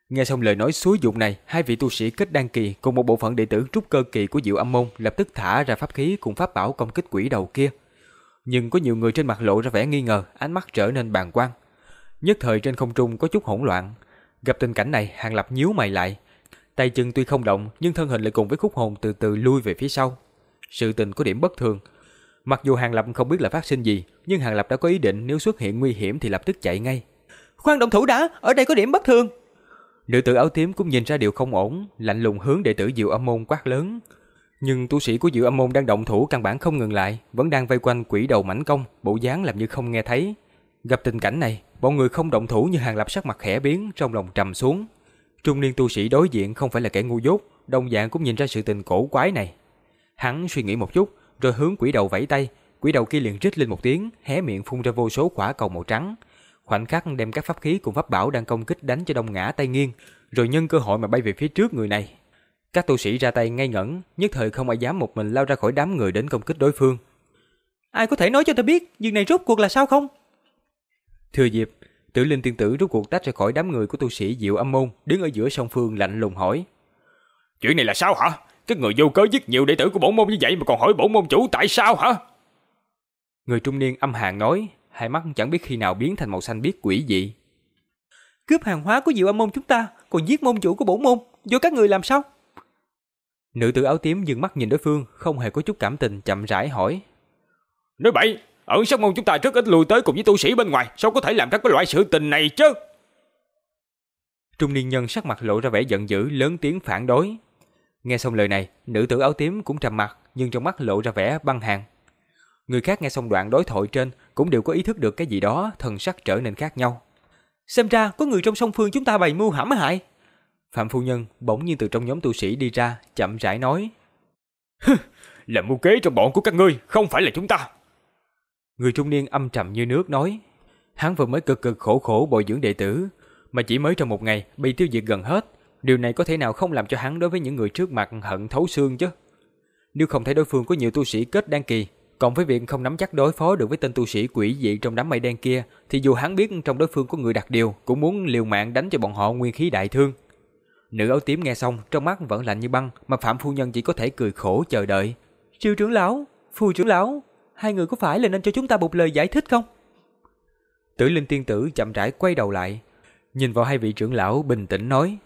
Nghe xong lời nói xúi dục này, hai vị tu sĩ kết đan kỳ cùng một bộ phận đệ tử trúc cơ kỳ của Diệu Âm môn lập tức thả ra pháp khí cùng pháp bảo công kích quỷ đầu kia. Nhưng có nhiều người trên mặt lộ ra vẻ nghi ngờ, ánh mắt trở nên bàng quan. Nhất thời trên không trung có chút hỗn loạn. Gặp tình cảnh này, Hàng Lập nhíu mày lại, tay chân tuy không động nhưng thân hình lại cùng với khúc hồn từ từ lui về phía sau. Sự tình có điểm bất thường. Mặc dù Hàng Lập không biết là phát sinh gì, nhưng Hàng Lập đã có ý định nếu xuất hiện nguy hiểm thì lập tức chạy ngay. Khoan động thủ đã, ở đây có điểm bất thường. Nữ tử áo tím cũng nhìn ra điều không ổn, lạnh lùng hướng đệ tử Diệu Âm môn quát lớn. Nhưng tu sĩ của Diệu Âm môn đang động thủ căn bản không ngừng lại, vẫn đang vây quanh quỷ đầu mảnh công, bộ dáng làm như không nghe thấy. Gặp tình cảnh này, bọn người không động thủ như Hàng Lập sắc mặt khẽ biến, trong lòng trầm xuống. Trung niên tu sĩ đối diện không phải là kẻ ngu dốt, đồng dạng cũng nhìn ra sự tình cổ quái này. Hắn suy nghĩ một chút, rồi hướng quỷ đầu vẫy tay, quỷ đầu kia liền rít lên một tiếng, hé miệng phun ra vô số quả cầu màu trắng. Khoảnh khắc đem các pháp khí cùng pháp bảo đang công kích đánh cho đông ngã tay nghiêng, rồi nhân cơ hội mà bay về phía trước người này. Các tu sĩ ra tay ngay ngẩn, nhất thời không ai dám một mình lao ra khỏi đám người đến công kích đối phương. Ai có thể nói cho ta biết, việc này rốt cuộc là sao không? Thừa dịp, Tử linh tiên tử rút cuộc tách ra khỏi đám người của tu sĩ diệu âm môn, đứng ở giữa song phương lạnh lùng hỏi. Chuyện này là sao hả? Các người vô cớ giết nhiều đệ tử của bổn môn như vậy mà còn hỏi bổn môn chủ tại sao hả? Người trung niên âm hàn nói, hai mắt chẳng biết khi nào biến thành màu xanh biếc quỷ dị. Cướp hàng hóa của diệu âm môn chúng ta, còn giết môn chủ của bổn môn, do các người làm sao? Nữ tử áo tím dừng mắt nhìn đối phương, không hề có chút cảm tình, chậm rãi hỏi. Nói bậy, ở sát môn chúng ta rất ít lui tới cùng với tu sĩ bên ngoài, sao có thể làm ra cái loại sự tình này chứ? Trung niên nhân sắc mặt lộ ra vẻ giận dữ, lớn tiếng phản đối. Nghe xong lời này, nữ tử áo tím cũng trầm mặt, nhưng trong mắt lộ ra vẻ băng hàng. Người khác nghe xong đoạn đối thoại trên cũng đều có ý thức được cái gì đó, thần sắc trở nên khác nhau. Xem ra có người trong song phương chúng ta bày mưu hãm hại. Phạm phu nhân bỗng nhiên từ trong nhóm tu sĩ đi ra, chậm rãi nói. là mưu kế trong bọn của các ngươi, không phải là chúng ta. Người trung niên âm trầm như nước nói. Hắn vừa mới cực cực khổ khổ bồi dưỡng đệ tử, mà chỉ mới trong một ngày bị tiêu diệt gần hết. Điều này có thể nào không làm cho hắn đối với những người trước mặt hận thấu xương chứ? Nếu không thấy đối phương có nhiều tu sĩ kết đan kỳ, còn với việc không nắm chắc đối phó được với tên tu sĩ quỷ dị trong đám mây đen kia, thì dù hắn biết trong đối phương có người đặc điều, cũng muốn liều mạng đánh cho bọn họ nguyên khí đại thương. Nữ áo tím nghe xong, trong mắt vẫn lạnh như băng, mà Phạm phu nhân chỉ có thể cười khổ chờ đợi. Sư trưởng lão, phu trưởng lão, hai người có phải là nên cho chúng ta một lời giải thích không? Tử Linh tiên tử chậm rãi quay đầu lại, nhìn vào hai vị trưởng lão bình tĩnh nói: